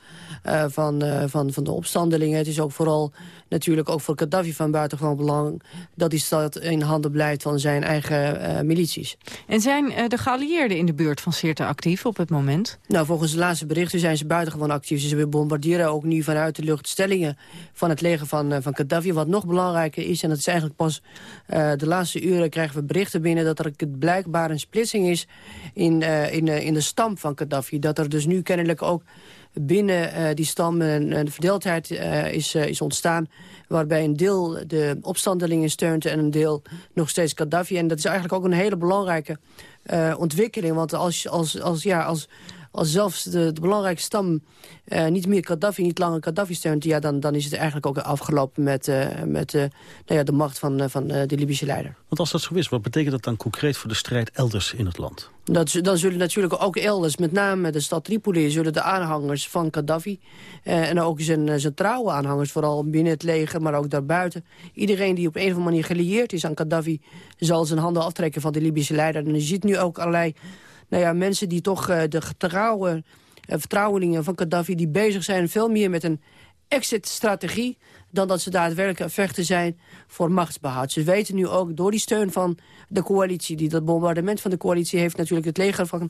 uh, van, uh, van, van de opstandelingen. Het is ook vooral natuurlijk ook voor Gaddafi van buitengewoon belang... dat die stad in handen blijft van zijn eigen milities. En zijn de geallieerden in de buurt van Sirte actief op het moment? Nou, volgens de laatste berichten zijn ze buitengewoon actief. Ze bombarderen ook nu vanuit de lucht stellingen van het leger van, van Gaddafi. Wat nog belangrijker is, en dat is eigenlijk pas de laatste uren krijgen we berichten binnen... dat er blijkbaar een splitsing is in, in, in de stam van. Dat er dus nu kennelijk ook binnen uh, die stam een, verdeeldheid uh, is, uh, is ontstaan... waarbij een deel de opstandelingen steunt en een deel nog steeds Gaddafi. En dat is eigenlijk ook een hele belangrijke ontwikkeling. Want als, als, als, ja, als, als zelfs de, de belangrijke stam niet meer Gaddafi, niet langer Gaddafi steunt... Ja, dan, dan is het eigenlijk ook afgelopen met, met nou ja, de macht van, van de Libische leider. Want als dat zo is, wat betekent dat dan concreet voor de strijd elders in het land? Dat, dan zullen natuurlijk ook elders, met name de stad Tripoli... zullen de aanhangers van Gaddafi en ook zijn, zijn trouwe aanhangers... vooral binnen het leger, maar ook daarbuiten... iedereen die op een of andere manier gelieerd is aan Gaddafi... zal zijn handen aftrekken van de Libische leider. En je ziet nu ook allerlei nou ja, mensen die toch uh, de getrouwe uh, vertrouwelingen van Gaddafi... die bezig zijn veel meer met een exit-strategie... dan dat ze daadwerkelijk vechten zijn voor machtsbehoud. Ze weten nu ook door die steun van de coalitie... die dat bombardement van de coalitie heeft natuurlijk het leger van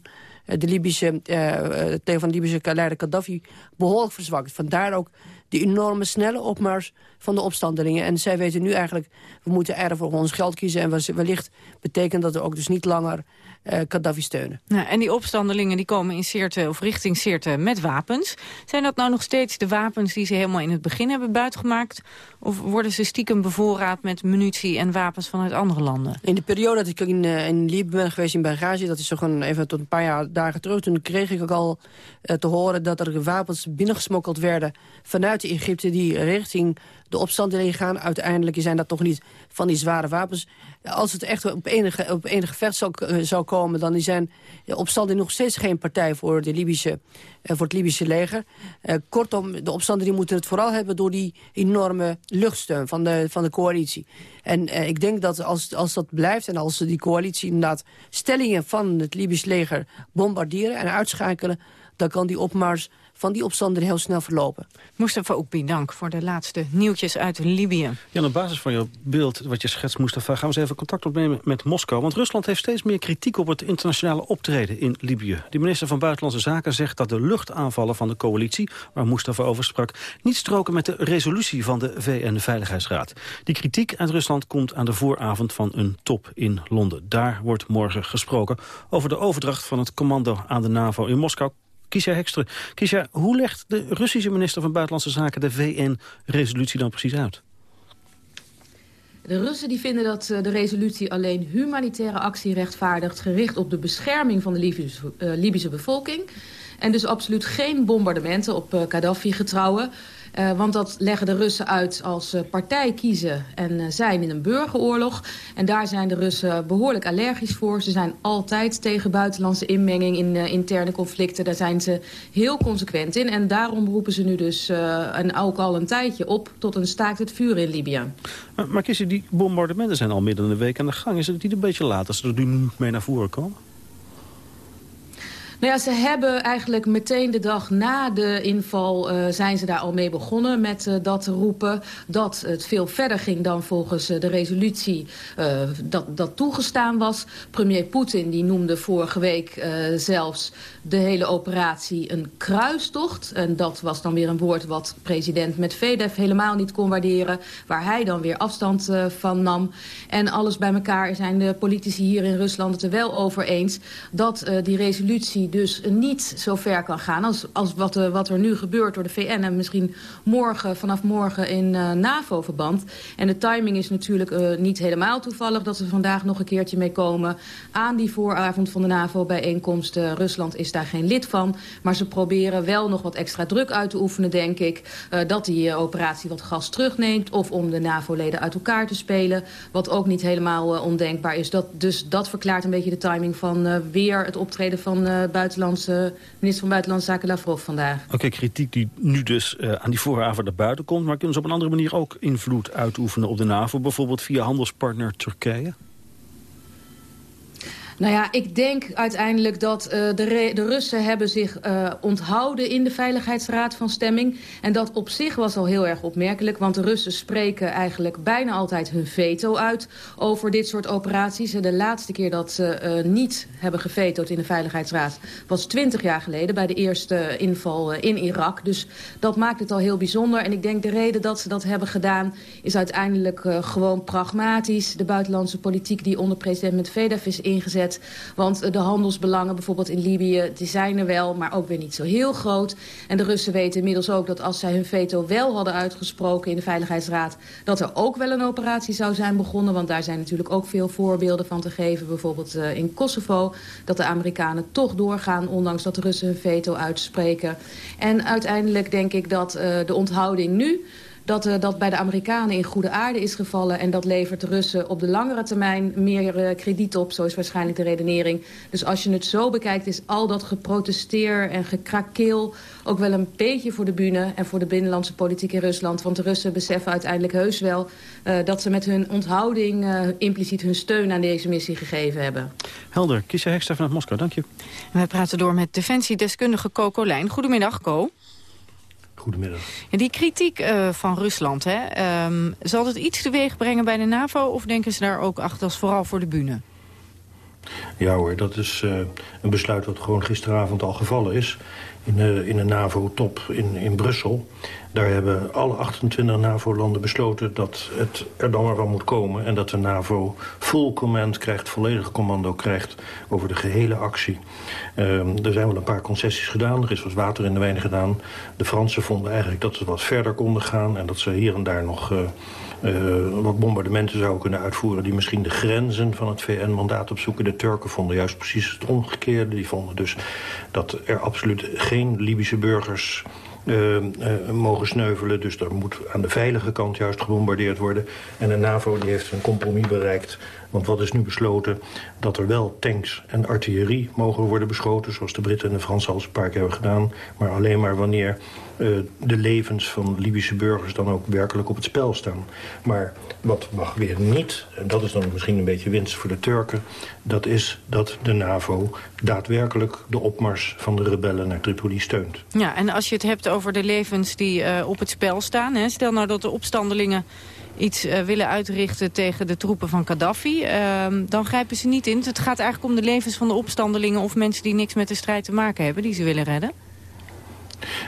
uh, de Libische, het leger van de Libische leider Gaddafi behoorlijk verzwakt. Vandaar ook de enorme snelle opmars van de opstandelingen. En zij weten nu eigenlijk, we moeten er voor ons geld kiezen... en wellicht betekent dat er ook dus niet langer uh, Gaddafi steunen. Nou, en die opstandelingen die komen in Sirte of richting Sirte met wapens. Zijn dat nou nog steeds de wapens die ze helemaal in het begin hebben buitgemaakt? Of worden ze stiekem bevoorraad met munitie en wapens vanuit andere landen? In de periode dat ik in, uh, in Libië ben geweest in Benghazi... dat is zo gewoon even tot een paar jaar, dagen terug... toen kreeg ik ook al uh, te horen dat er wapens binnengesmokkeld werden... vanuit Egypte die richting de opstandelingen gaan. Uiteindelijk zijn dat toch niet van die zware wapens. Als het echt op enige, op enige vecht zou, zou komen... dan zijn de opstanden nog steeds geen partij voor, de Libische, voor het Libische leger. Uh, kortom, de opstanden moeten het vooral hebben... door die enorme luchtsteun van de, van de coalitie. En ik denk dat als, als dat blijft en als die coalitie inderdaad... stellingen van het Libisch leger bombarderen en uitschakelen dan kan die opmars van die opstanden heel snel verlopen. Mustafa Oekbi, dank voor de laatste nieuwtjes uit Libië. Ja, op basis van je beeld wat je schetst, Mustafa, gaan we eens even contact opnemen met Moskou. Want Rusland heeft steeds meer kritiek op het internationale optreden in Libië. De minister van Buitenlandse Zaken zegt dat de luchtaanvallen van de coalitie, waar Mustafa over sprak, niet stroken met de resolutie van de VN-veiligheidsraad. Die kritiek uit Rusland komt aan de vooravond van een top in Londen. Daar wordt morgen gesproken over de overdracht van het commando aan de NAVO in Moskou. Kisha Hekstre. Kisha, hoe legt de Russische minister van Buitenlandse Zaken de VN-resolutie dan precies uit? De Russen die vinden dat eh, de resolutie alleen humanitaire actie rechtvaardigt... gericht op de bescherming van de Libische, Libische bevolking. En dus absoluut geen bombardementen op uh, Gaddafi-getrouwen. Uh, want dat leggen de Russen uit als uh, partij kiezen en uh, zijn in een burgeroorlog. En daar zijn de Russen behoorlijk allergisch voor. Ze zijn altijd tegen buitenlandse inmenging in interne conflicten. Daar zijn ze heel consequent in. En daarom roepen ze nu dus, en ook al een tijdje, op tot een staakt het vuur in Libië. Maar, maar Kissie, die bombardementen zijn al midden in de week aan de gang. Is het niet een beetje laat als ze er nu mee naar voren komen? Nou ja, ze hebben eigenlijk meteen de dag na de inval uh, zijn ze daar al mee begonnen met uh, dat roepen. Dat het veel verder ging dan volgens uh, de resolutie dat, dat toegestaan was. Premier Poetin die noemde vorige week zelfs de hele operatie een kruistocht. En dat was dan weer een woord wat president Medvedev helemaal niet kon waarderen. Waar hij dan weer afstand van nam. En alles bij elkaar zijn de politici hier in Rusland het er wel over eens... dat die resolutie dus niet zo ver kan gaan als, als wat, uh, wat er nu gebeurt door de VN... en misschien morgen, vanaf morgen in uh, NAVO-verband. En de timing is natuurlijk uh, niet helemaal toevallig... dat ze vandaag nog een keertje mee komen aan die vooravond van de NAVO-bijeenkomst. Rusland is daar geen lid van, maar ze proberen wel nog wat extra druk uit te oefenen, denk ik. dat die operatie wat gas terugneemt of om de NAVO-leden uit elkaar te spelen. Wat ook niet helemaal ondenkbaar is. Dat, dus dat verklaart een beetje de timing van weer het optreden van buitenlandse minister van Buitenlandse Zaken Lavrov vandaag. Oké, kritiek die nu dus uh, aan die vooravond naar buiten komt... maar kunnen ze op een andere manier ook invloed uitoefenen op de NAVO... bijvoorbeeld via handelspartner Turkije? Nou ja, ik denk uiteindelijk dat uh, de, de, Russen hebben zich uh, onthouden in de Veiligheidsraad van stemming. En dat op zich was al heel erg opmerkelijk. Want de Russen spreken eigenlijk bijna altijd hun veto uit over dit soort operaties. De laatste keer dat ze uh, niet hebben gevetoed in de Veiligheidsraad was twintig jaar geleden bij de eerste inval in Irak. Dus dat maakt het al heel bijzonder. En ik denk de reden dat ze dat hebben gedaan is uiteindelijk gewoon pragmatisch. De buitenlandse politiek die onder president Medvedev is ingezet want de handelsbelangen bijvoorbeeld in Libië, die zijn er wel, maar ook weer niet zo heel groot. En de Russen weten inmiddels ook dat als zij hun veto wel hadden uitgesproken in de Veiligheidsraad, dat er ook wel een operatie zou zijn begonnen. Want daar zijn natuurlijk ook veel voorbeelden van te geven. Bijvoorbeeld uh, in Kosovo, dat de Amerikanen toch doorgaan, ondanks dat de Russen hun veto uitspreken. En uiteindelijk denk ik dat uh, de onthouding nu dat uh, dat bij de Amerikanen in goede aarde is gevallen. En dat levert de Russen op de langere termijn meer uh, krediet op. Zo is waarschijnlijk de redenering. Dus als je het zo bekijkt is al dat geprotesteer en gekrakeel... ook wel een beetje voor de bühne en voor de binnenlandse politiek in Rusland. Want de Russen beseffen uiteindelijk heus wel... Uh, dat ze met hun onthouding impliciet hun steun aan deze missie gegeven hebben. Helder. Kiesja Hekster vanuit Moskou, dank je. We praten door met defensiedeskundige Coco Lijn. Goedemiddag, Co. Goedemiddag. Ja, die kritiek uh, van Rusland, hè, um, zal het iets teweeg brengen bij de NAVO... of denken ze daar ook achter als vooral voor de bühne? Ja hoor, dat is uh, een besluit wat gewoon gisteravond al gevallen is... in, uh, in NAVO-top in, in Brussel. Daar hebben alle 28 NAVO-landen besloten dat het er dan maar van moet komen... en dat de NAVO full command krijgt, volledig commando krijgt over de gehele actie. Um, er zijn wel een paar concessies gedaan, er is wat water in de wijn gedaan. De Fransen vonden eigenlijk dat ze wat verder konden gaan... en dat ze hier en daar nog... Uh, wat bombardementen zouden kunnen uitvoeren... die misschien de grenzen van het VN-mandaat opzoeken. De Turken vonden juist precies het omgekeerde. Die vonden dus dat er absoluut geen Libische burgers mogen sneuvelen. Dus er moet aan de veilige kant juist gebombardeerd worden. En de NAVO die heeft een compromis bereikt want wat is nu besloten? Dat er wel tanks en artillerie mogen worden beschoten... zoals de Britten en de Fransen al een paar keer hebben gedaan. Maar alleen maar wanneer uh, de levens van Libische burgers dan ook werkelijk op het spel staan. Maar wat mag weer niet, en dat is dan misschien een beetje winst voor de Turken... dat is dat de NAVO daadwerkelijk de opmars van de rebellen naar Tripoli steunt. Ja, en als je het hebt over de levens die uh, op het spel staan... Hè, stel nou dat de opstandelingen iets uh, willen uitrichten tegen de troepen van Gaddafi... Uh, dan grijpen ze niet in. Het gaat eigenlijk om de levens van de opstandelingen... of mensen die niks met de strijd te maken hebben, die ze willen redden.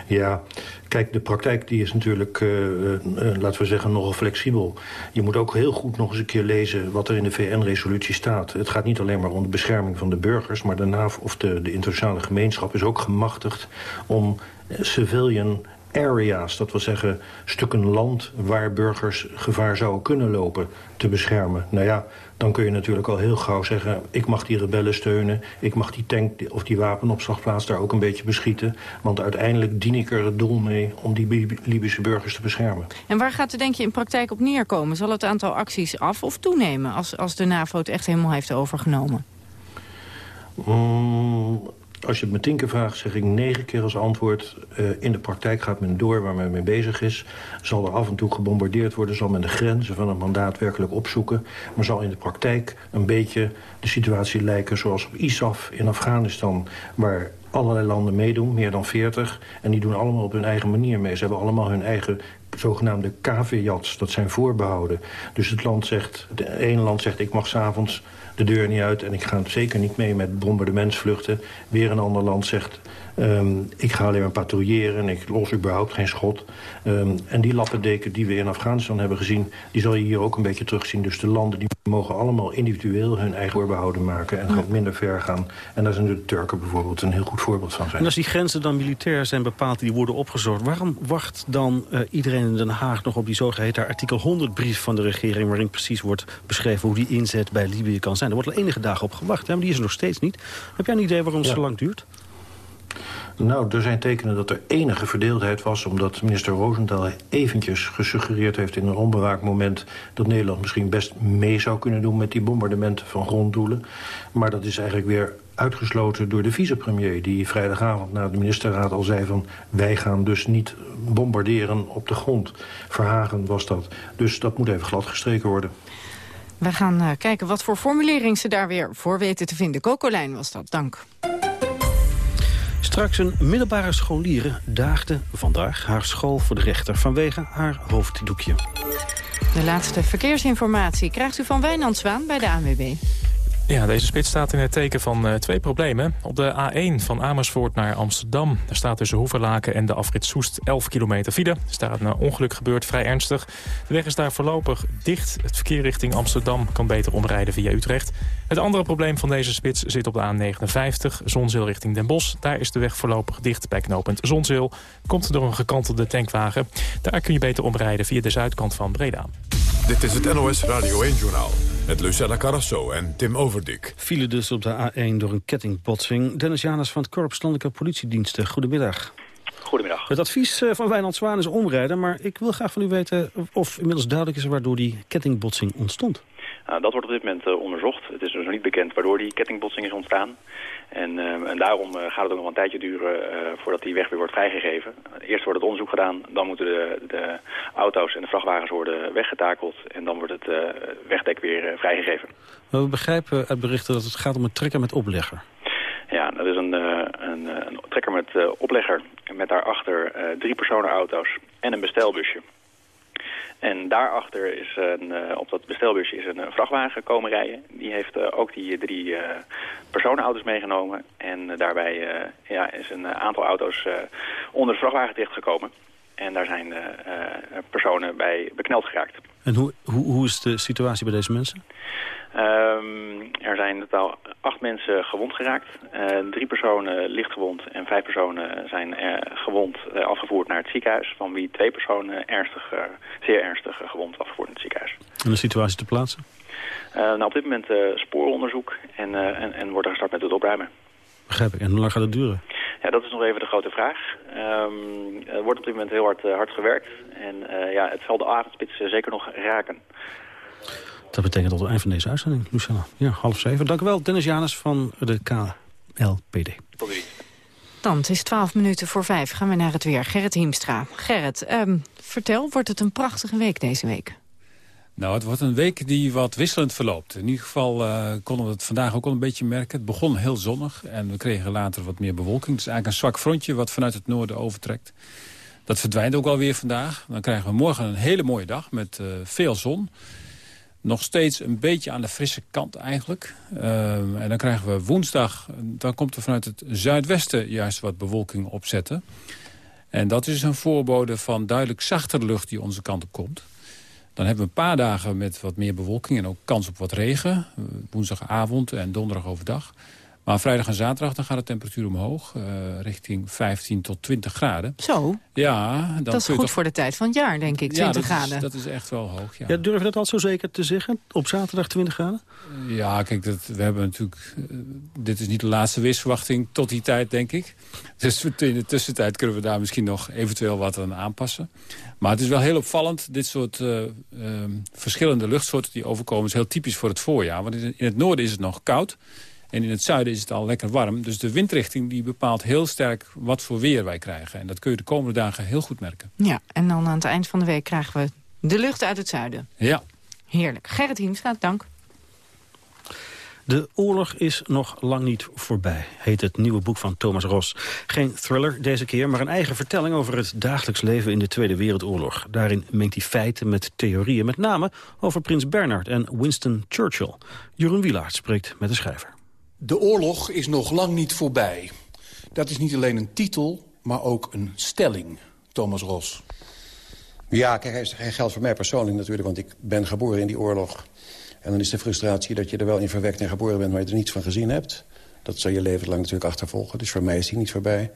Ja, kijk, de praktijk die is natuurlijk, uh, uh, laten we zeggen, nogal flexibel. Je moet ook heel goed nog eens een keer lezen wat er in de VN-resolutie staat. Het gaat niet alleen maar om de bescherming van de burgers... maar de of de, de internationale gemeenschap is ook gemachtigd om civilian areas, dat wil zeggen stukken land waar burgers gevaar zouden kunnen lopen, te beschermen. Nou ja, dan kun je natuurlijk al heel gauw zeggen... ik mag die rebellen steunen, ik mag die tank of die wapenopslagplaats daar ook een beetje beschieten. Want uiteindelijk dien ik er het doel mee om die Libische burgers te beschermen. En waar gaat het denk je in praktijk op neerkomen? Zal het aantal acties af of toenemen als, als de NAVO het echt helemaal heeft overgenomen? Mm, als je het me tien keer vraagt, zeg ik negen keer als antwoord... Uh, in de praktijk gaat men door waar men mee bezig is. Zal er af en toe gebombardeerd worden, zal men de grenzen van het mandaat werkelijk opzoeken. Maar zal in de praktijk een beetje de situatie lijken zoals op ISAF in Afghanistan... waar allerlei landen meedoen, meer dan 40. En die doen allemaal op hun eigen manier mee. Ze hebben allemaal hun eigen zogenaamde caveats, dat zijn voorbehouden. Dus het land zegt, het ene land zegt ik mag s'avonds de deur niet uit... en ik ga zeker niet mee met bombardementsvluchten. Weer een ander land zegt... Um, ik ga alleen maar patrouilleren en ik los überhaupt geen schot. Um, en die lappendeken die we in Afghanistan hebben gezien... die zal je hier ook een beetje terugzien. Dus de landen die mogen allemaal individueel hun eigen voorbehouden maken... en gaan minder ver gaan. En daar zijn de Turken bijvoorbeeld een heel goed voorbeeld van zijn. En als die grenzen dan militair zijn bepaald, die worden opgezocht... waarom wacht dan uh, iedereen in Den Haag nog op die zogeheten artikel 100 brief van de regering... waarin precies wordt beschreven hoe die inzet bij Libië kan zijn? Er wordt al enige dagen op gewacht, hè? maar die is er nog steeds niet. Heb jij een idee waarom het ja. zo lang duurt? Nou, er zijn tekenen dat er enige verdeeldheid was... omdat minister Rosenthal eventjes gesuggereerd heeft in een onbewaakt moment... dat Nederland misschien best mee zou kunnen doen met die bombardementen van gronddoelen. Maar dat is eigenlijk weer uitgesloten door de vicepremier... die vrijdagavond na de ministerraad al zei van... wij gaan dus niet bombarderen op de grond. Verhagen was dat. Dus dat moet even gladgestreken worden. We gaan uh, kijken wat voor formulering ze daar weer voor weten te vinden. Kokolijn was dat, dank. Straks een middelbare scholieren daagde vandaag haar school voor de rechter vanwege haar hoofddoekje. De laatste verkeersinformatie krijgt u van Wijnand Zwaan bij de ANWB. Ja, deze spits staat in het teken van uh, twee problemen. Op de A1 van Amersfoort naar Amsterdam. Daar staat tussen Hoeverlaken en de afrit Soest 11 kilometer file. Er staat een ongeluk gebeurd, vrij ernstig. De weg is daar voorlopig dicht. Het verkeer richting Amsterdam kan beter omrijden via Utrecht. Het andere probleem van deze spits zit op de A59, Zonzeel richting Den Bosch. Daar is de weg voorlopig dicht bij knooppunt Zonzeel. Komt door een gekantelde tankwagen. Daar kun je beter omrijden via de zuidkant van Breda. Dit is het NOS Radio 1-journaal met Lucella Carrasso en Tim Overdik. File dus op de A1 door een kettingbotsing. Dennis Janus van het Korps Landelijke Politiediensten. Goedemiddag. Goedemiddag. Het advies eh, van Wijnand Zwaan is omrijden, maar ik wil graag van u weten of inmiddels duidelijk is waardoor die kettingbotsing ontstond. Nou, dat wordt op dit moment uh, onderzocht. Het is dus nog niet bekend waardoor die kettingbotsing is ontstaan. En, uh, en daarom uh, gaat het ook nog een tijdje duren voordat die weg weer wordt vrijgegeven. Eerst wordt het onderzoek gedaan, dan moeten de, de auto's en de vrachtwagens worden weggetakeld. En dan wordt het wegdek weer vrijgegeven. Maar we begrijpen uit berichten dat het gaat om een trekker met oplegger. Ja, dat is een, een, een trekker met oplegger met daarachter drie personenauto's en een bestelbusje. En daarachter is een, uh, op dat bestelbusje is een uh, vrachtwagen komen rijden. Die heeft uh, ook die drie personenauto's meegenomen. En daarbij ja, is een aantal auto's onder de vrachtwagen terechtgekomen. En daar zijn personen bij bekneld geraakt. En hoe, hoe, hoe is de situatie bij deze mensen? Um, er zijn in totaal acht mensen gewond geraakt. Uh, drie personen licht gewond en vijf personen zijn uh, gewond uh, afgevoerd naar het ziekenhuis. Van wie twee personen ernstig, zeer ernstig gewond afgevoerd naar het ziekenhuis. En de situatie te plaatsen? nou, op dit moment spooronderzoek en, en, en wordt er gestart met het opruimen. Begrijp ik. En hoe lang gaat het duren? Ja, dat is nog even de grote vraag. Um, er wordt op dit moment heel hard, hard gewerkt. En ja, het zal de avondspits zeker nog raken. Dat betekent tot het eind van deze uitzending, Luciana. Ja, half zeven. Dank u wel, Dennis Janus van de KLPD. Tot ziens. Dan, het is twaalf minuten voor vijf. Gaan we naar het weer. Gerrit Hiemstra. Gerrit, um, vertel, wordt het een prachtige week deze week? Nou, het wordt een week die wat wisselend verloopt. In ieder geval uh, konden we het vandaag ook al een beetje merken. Het begon heel zonnig en we kregen later wat meer bewolking. Is eigenlijk een zwak frontje wat vanuit het noorden overtrekt. Dat verdwijnt ook alweer vandaag. Dan krijgen we morgen een hele mooie dag met uh, veel zon. Nog steeds een beetje aan de frisse kant eigenlijk. Uh, en dan krijgen we woensdag, dan komt er vanuit het zuidwesten juist wat bewolking opzetten. En dat is een voorbode van duidelijk zachtere lucht die onze kant op komt. Dan hebben we een paar dagen met wat meer bewolking en ook kans op wat regen. Woensdagavond en donderdag overdag. Maar vrijdag en zaterdag dan gaat de temperatuur omhoog. Uh, richting 15 tot 20 graden. Zo? Ja. Dan dat is goed voor de tijd van het jaar, denk ik, 20 ja, dat graden. Is, dat is echt wel hoog, ja. ja. Durf je dat al zo zeker te zeggen? Op zaterdag 20 graden? Ja, kijk, dat, we hebben natuurlijk... Uh, dit is niet de laatste weersverwachting tot die tijd, denk ik. Dus in de tussentijd kunnen we daar misschien nog eventueel wat aan aanpassen. Maar het is wel heel opvallend. Dit soort uh, verschillende luchtsoorten die overkomen... is heel typisch voor het voorjaar. Want in het noorden is het nog koud... En in het zuiden is het al lekker warm. Dus de windrichting die bepaalt heel sterk wat voor weer wij krijgen. En dat kun je de komende dagen heel goed merken. Ja, en dan aan het eind van de week krijgen we de lucht uit het zuiden. Ja. Heerlijk. Gerrit Hiemstra, dank. De oorlog is nog lang niet voorbij, heet het nieuwe boek van Thomas Ross. Geen thriller deze keer, maar een eigen vertelling over het dagelijks leven in de Tweede Wereldoorlog. Daarin mengt hij feiten met theorieën, met name over prins Bernhard en Winston Churchill. Jeroen Wielaert spreekt met de schrijver. De oorlog is nog lang niet voorbij. Dat is niet alleen een titel, maar ook een stelling, Thomas Ros. Ja, kijk, hij geldt voor mij persoonlijk natuurlijk... want ik ben geboren in die oorlog. En dan is de frustratie dat je er wel in verwekt en geboren bent... maar je er niets van gezien hebt. Dat zal je leven lang natuurlijk achtervolgen. Dus voor mij is die niet voorbij.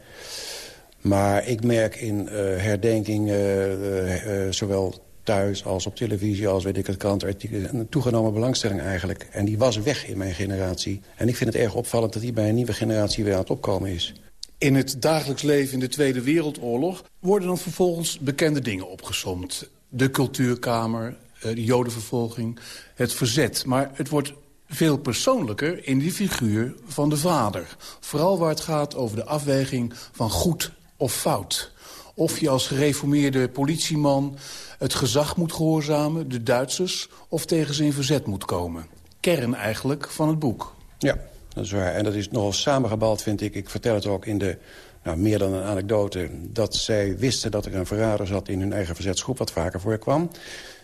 Maar ik merk in uh, herdenking uh, uh, zowel thuis als op televisie... als weet ik het een toegenomen belangstelling eigenlijk. En die was weg in mijn generatie. En ik vind het erg opvallend dat die bij een nieuwe generatie weer aan het opkomen is. In het dagelijks leven in de Tweede Wereldoorlog... worden dan vervolgens bekende dingen opgesomd. De cultuurkamer, de jodenvervolging, het verzet. Maar het wordt veel persoonlijker in die figuur van de vader. Vooral waar het gaat over de afweging van goed of fout. Of je als gereformeerde politieman het gezag moet gehoorzamen, de Duitsers... of tegen zijn verzet moet komen. Kern eigenlijk van het boek. Ja, dat is waar. En dat is nogal samengebald, vind ik. Ik vertel het ook in de, nou, meer dan een anekdote... dat zij wisten dat er een verrader zat in hun eigen verzetsgroep... wat vaker voorkwam.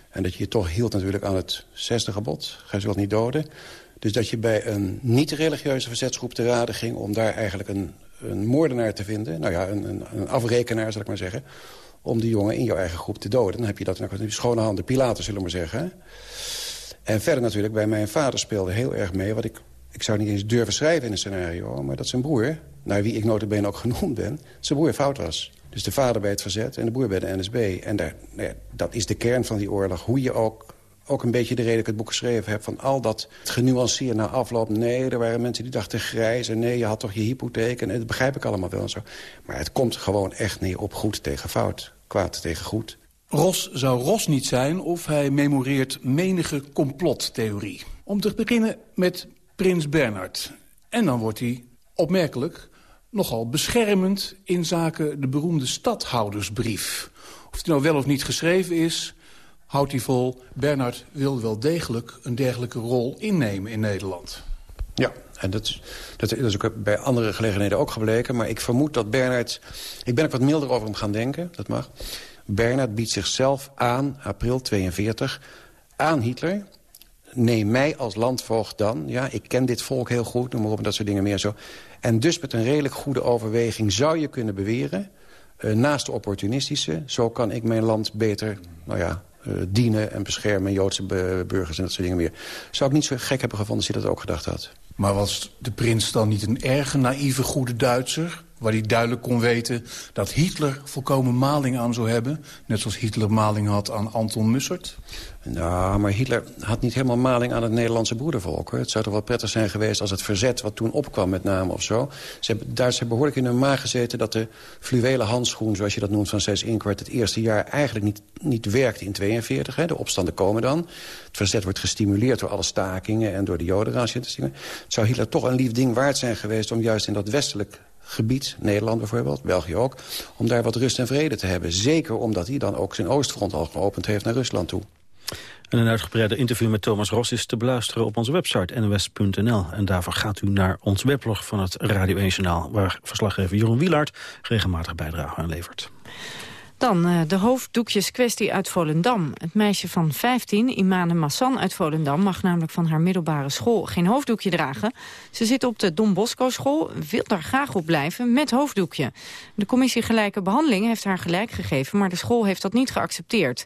En dat je je toch hield natuurlijk aan het zesde gebod. Gij zult niet doden. Dus dat je bij een niet-religieuze verzetsgroep te raden ging... om daar eigenlijk een, een moordenaar te vinden. Nou ja, een, een, afrekenaar, zal ik maar zeggen om die jongen in jouw eigen groep te doden. Dan heb je dat in schone handen, Pilaten zullen we maar zeggen. En verder natuurlijk, bij mijn vader speelde heel erg mee... wat ik, ik zou niet eens durven schrijven in een scenario... maar dat zijn broer, naar wie ik notabene ook genoemd ben... zijn broer fout was. Dus de vader bij het verzet en de broer bij de NSB. En daar, nou ja, dat is de kern van die oorlog. Hoe je ook ook een beetje de reden dat ik het boek geschreven heb... van al dat genuanceerd na afloop. Nee, er waren mensen die dachten grijs. En nee, je had toch je hypotheek. En dat begrijp ik allemaal wel en zo. Maar het komt gewoon echt neer op goed tegen fout. Kwaad tegen goed. Ros zou Ros niet zijn of hij memoreert menige complottheorie. Om te beginnen met prins Bernhard. En dan wordt hij, opmerkelijk, nogal beschermend... in zaken de beroemde stadhoudersbrief. Of die nou wel of niet geschreven is houdt hij vol... Bernard wil wel degelijk een dergelijke rol innemen in Nederland. Ja, en dat, dat, dat, is ook bij andere gelegenheden ook gebleken. Maar ik vermoed dat Bernard... Ik ben ook wat milder over hem gaan denken, dat mag. Bernard biedt zichzelf aan, april 42, aan Hitler. Neem mij als landvoogd dan. Ja, ik ken dit volk heel goed, noem maar op, dat soort dingen meer zo. En dus met een redelijk goede overweging zou je kunnen beweren... Uh, naast de opportunistische, zo kan ik mijn land beter, nou ja, dienen en beschermen... Joodse burgers en dat soort dingen meer. Zou ik niet zo gek hebben gevonden als hij dat ook gedacht had. Maar was de prins dan niet een erg naïeve goede Duitser? Waar hij duidelijk kon weten dat Hitler volkomen maling aan zou hebben. Net zoals Hitler maling had aan Anton Mussert. Nou, maar Hitler had niet helemaal maling aan het Nederlandse broedervolk. Het zou toch wel prettig zijn geweest als het verzet wat toen opkwam met name of zo. Ze hebben, daar hebben behoorlijk in hun maag gezeten dat de fluwelen handschoen, zoals je dat noemt, van 6 inkwart... het eerste jaar eigenlijk niet, niet werkte in 42. Hè. De opstanden komen dan. Het verzet wordt gestimuleerd door alle stakingen en door de jodenraciëntingen. Het zou Hitler toch een lief ding waard zijn geweest om juist in dat westelijk gebied, Nederland bijvoorbeeld, België ook... om daar wat rust en vrede te hebben. Zeker omdat hij dan ook zijn oostfront al geopend heeft naar Rusland toe. En een uitgebreide interview met Thomas Ros is te beluisteren op onze website nws.nl. En daarvoor gaat u naar ons weblog van het Radio 1 Journaal... waar verslaggever Jeroen Wielaert regelmatig bijdrage aan levert. Dan uh, de hoofddoekjeskwestie uit Volendam. Het meisje van 15, Imane Massan uit Volendam... mag namelijk van haar middelbare school geen hoofddoekje dragen. Ze zit op de Don Bosco school, wil daar graag op blijven met hoofddoekje. De commissie Gelijke Behandeling heeft haar gelijk gegeven... maar de school heeft dat niet geaccepteerd.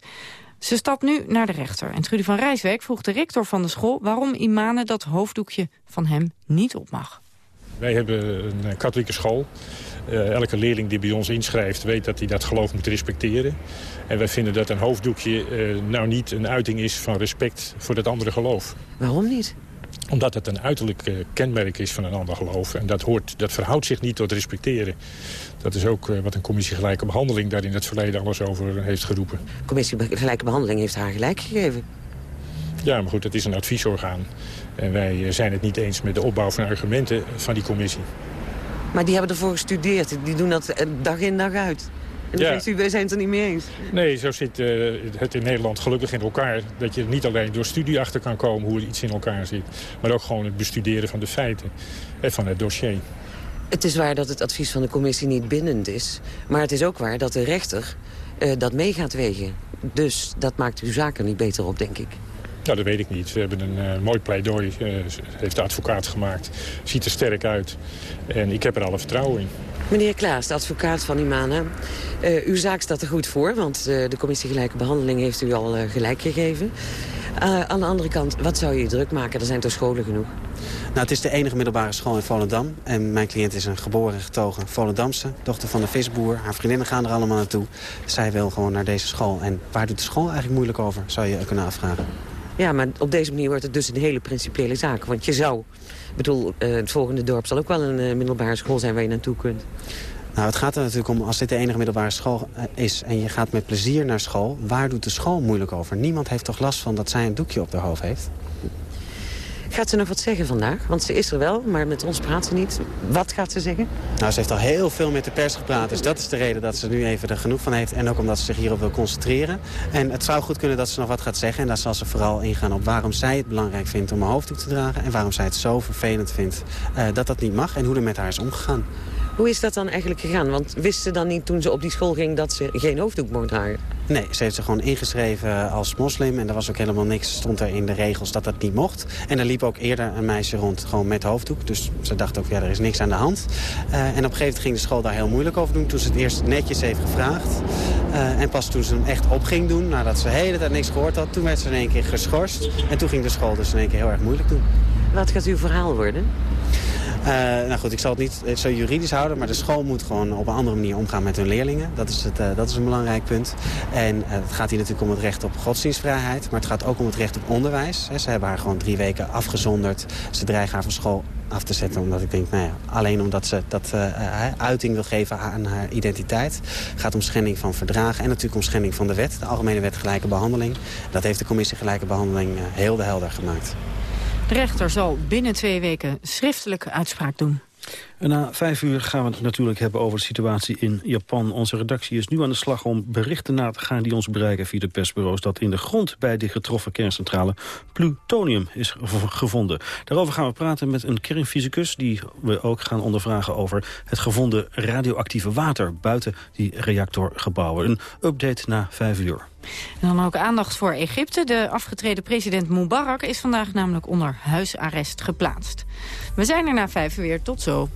Ze stapt nu naar de rechter. En Trudy van Rijswijk vroeg de rector van de school... waarom Imane dat hoofddoekje van hem niet op mag. Wij hebben een katholieke school. Uh, elke leerling die bij ons inschrijft weet dat hij dat geloof moet respecteren. En wij vinden dat een hoofddoekje uh, nou niet een uiting is van respect voor dat andere geloof. Waarom niet? Omdat het een uiterlijk uh, kenmerk is van een ander geloof. En dat, hoort, dat verhoudt zich niet tot respecteren. Dat is ook wat een commissie gelijke behandeling daar in het verleden alles over heeft geroepen. De commissie gelijke behandeling heeft haar gelijk gegeven. Ja, maar goed, het is een adviesorgaan. En wij zijn het niet eens met de opbouw van argumenten van die commissie. Maar die hebben ervoor gestudeerd. Die doen dat dag in dag uit. En dan ja. zegt u, wij zijn het er niet mee eens. Nee, zo zit uh, het in Nederland gelukkig in elkaar. Dat je niet alleen door studie achter kan komen hoe iets in elkaar zit. Maar ook gewoon het bestuderen van de feiten en van het dossier. Het is waar dat het advies van de commissie niet bindend is. Maar het is ook waar dat de rechter uh, dat mee gaat wegen. Dus dat maakt uw zaken niet beter op, denk ik. Nou, dat weet ik niet. We hebben een uh, mooi pleidooi, uh, heeft de advocaat gemaakt. Ziet er sterk uit. En ik heb er alle vertrouwen in. Meneer Klaas, de advocaat van Imana. Uh, uw zaak staat er goed voor, want de commissie Gelijke Behandeling heeft u al gelijk gegeven. aan de andere kant, wat zou je druk maken? Er zijn toch scholen genoeg? Nou, het is de enige middelbare school in Volendam. En mijn cliënt is een geboren en getogen Volendamse. Dochter van de visboer. Haar vriendinnen gaan er allemaal naartoe. Zij wil gewoon naar deze school. En waar doet de school eigenlijk moeilijk over, zou je kunnen afvragen. Ja, maar op deze manier wordt het dus een hele principiële zaak. Want je zou... Ik bedoel, uh, het volgende dorp zal ook wel een uh, middelbare school zijn waar je naartoe kunt. Nou, het gaat er natuurlijk om, als dit de enige middelbare school uh, is... en je gaat met plezier naar school, waar doet de school moeilijk over? Niemand heeft toch last van dat zij een doekje op haar hoofd heeft? Gaat ze nog wat zeggen vandaag? Want ze is er wel, maar met ons praat ze niet. Wat gaat ze zeggen? Nou, ze heeft al heel veel met de pers gepraat. Dus dat is de reden dat ze nu even er genoeg van heeft. En ook omdat ze zich hierop wil concentreren. En het zou goed kunnen dat ze nog wat gaat zeggen. En daar zal ze vooral ingaan op waarom zij het belangrijk vindt om een hoofddoek te dragen. En waarom zij het zo vervelend vindt uh, dat dat niet mag. En hoe er met haar is omgegaan. Hoe is dat dan eigenlijk gegaan? Want wist ze dan niet toen ze op die school ging dat ze geen hoofddoek mocht dragen? Nee, ze heeft zich gewoon ingeschreven als moslim. En er was ook helemaal niks, stond er in de regels dat dat niet mocht. En er liep ook eerder een meisje rond, gewoon met hoofddoek. Dus ze dacht ook, ja, er is niks aan de hand. Uh, en op een gegeven moment ging de school daar heel moeilijk over doen. Toen ze het eerst netjes heeft gevraagd. Uh, en pas toen ze hem echt op ging doen, nadat ze de hele tijd niks gehoord had... toen werd ze in één keer geschorst. En toen ging de school dus in één keer heel erg moeilijk doen. Wat gaat uw verhaal worden? Uh, nou goed, ik zal het niet zo juridisch houden, maar de school moet gewoon op een andere manier omgaan met hun leerlingen. Dat is, het, uh, dat is een belangrijk punt. En het gaat hier natuurlijk om het recht op godsdienstvrijheid, maar het gaat ook om het recht op onderwijs. Ze hebben haar gewoon drie weken afgezonderd. Ze dreigen haar van school af te zetten, omdat ik denk, nou ja, alleen omdat ze dat uiting wil geven aan haar identiteit. Gaat om schending van verdragen en natuurlijk om schending van de wet, de Algemene Wet Gelijke Behandeling. Dat heeft de Commissie Gelijke Behandeling heel de helder gemaakt. De rechter zal binnen twee weken schriftelijke uitspraak doen. En na vijf uur gaan we het natuurlijk hebben over de situatie in Japan. Onze redactie is nu aan de slag om berichten na te gaan... die ons bereiken via de persbureaus... dat in de grond bij de getroffen kerncentrale plutonium is gevonden. Daarover gaan we praten met een kernfysicus... die we ook gaan ondervragen over het gevonden radioactieve water... buiten die reactorgebouwen. Een update na vijf uur. En dan ook aandacht voor Egypte. De afgetreden president Mubarak is vandaag namelijk onder huisarrest geplaatst. We zijn er na vijf uur weer. Tot zo.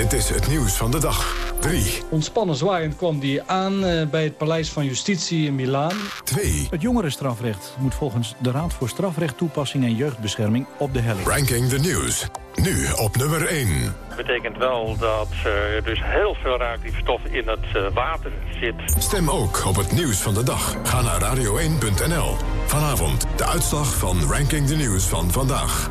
Dit is het nieuws van de dag. 3. Ontspannen zwaaiend kwam die aan eh, bij het Paleis van Justitie in Milaan. 2. Het jongerenstrafrecht moet volgens de Raad voor Strafrecht, Toepassing en Jeugdbescherming op de helling. Ranking the News. Nu op nummer 1. Dat betekent wel dat er dus heel veel radioactieve in het uh, water zit. Stem ook op het nieuws van de dag. Ga naar radio1.nl. Vanavond de uitslag van Ranking the News van vandaag.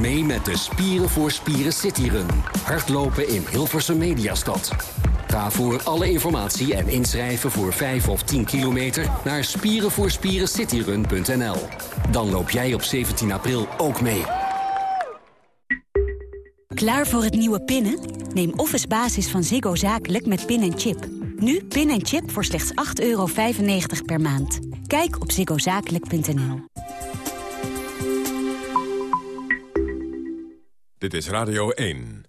Mee met de Spieren voor Spieren Cityrun. Hardlopen in Hilversum Mediastad. Ga voor alle informatie en inschrijven voor 5 of 10 kilometer naar spierenvoorspierencityrun.nl. Dan loop jij op 17 april ook mee. Klaar voor het nieuwe pinnen? Neem Office Basis van Ziggo Zakelijk met pin en chip. Nu pin en chip voor slechts 8,95 per maand. Kijk op ziggozakelijk.nl. Dit is Radio 1.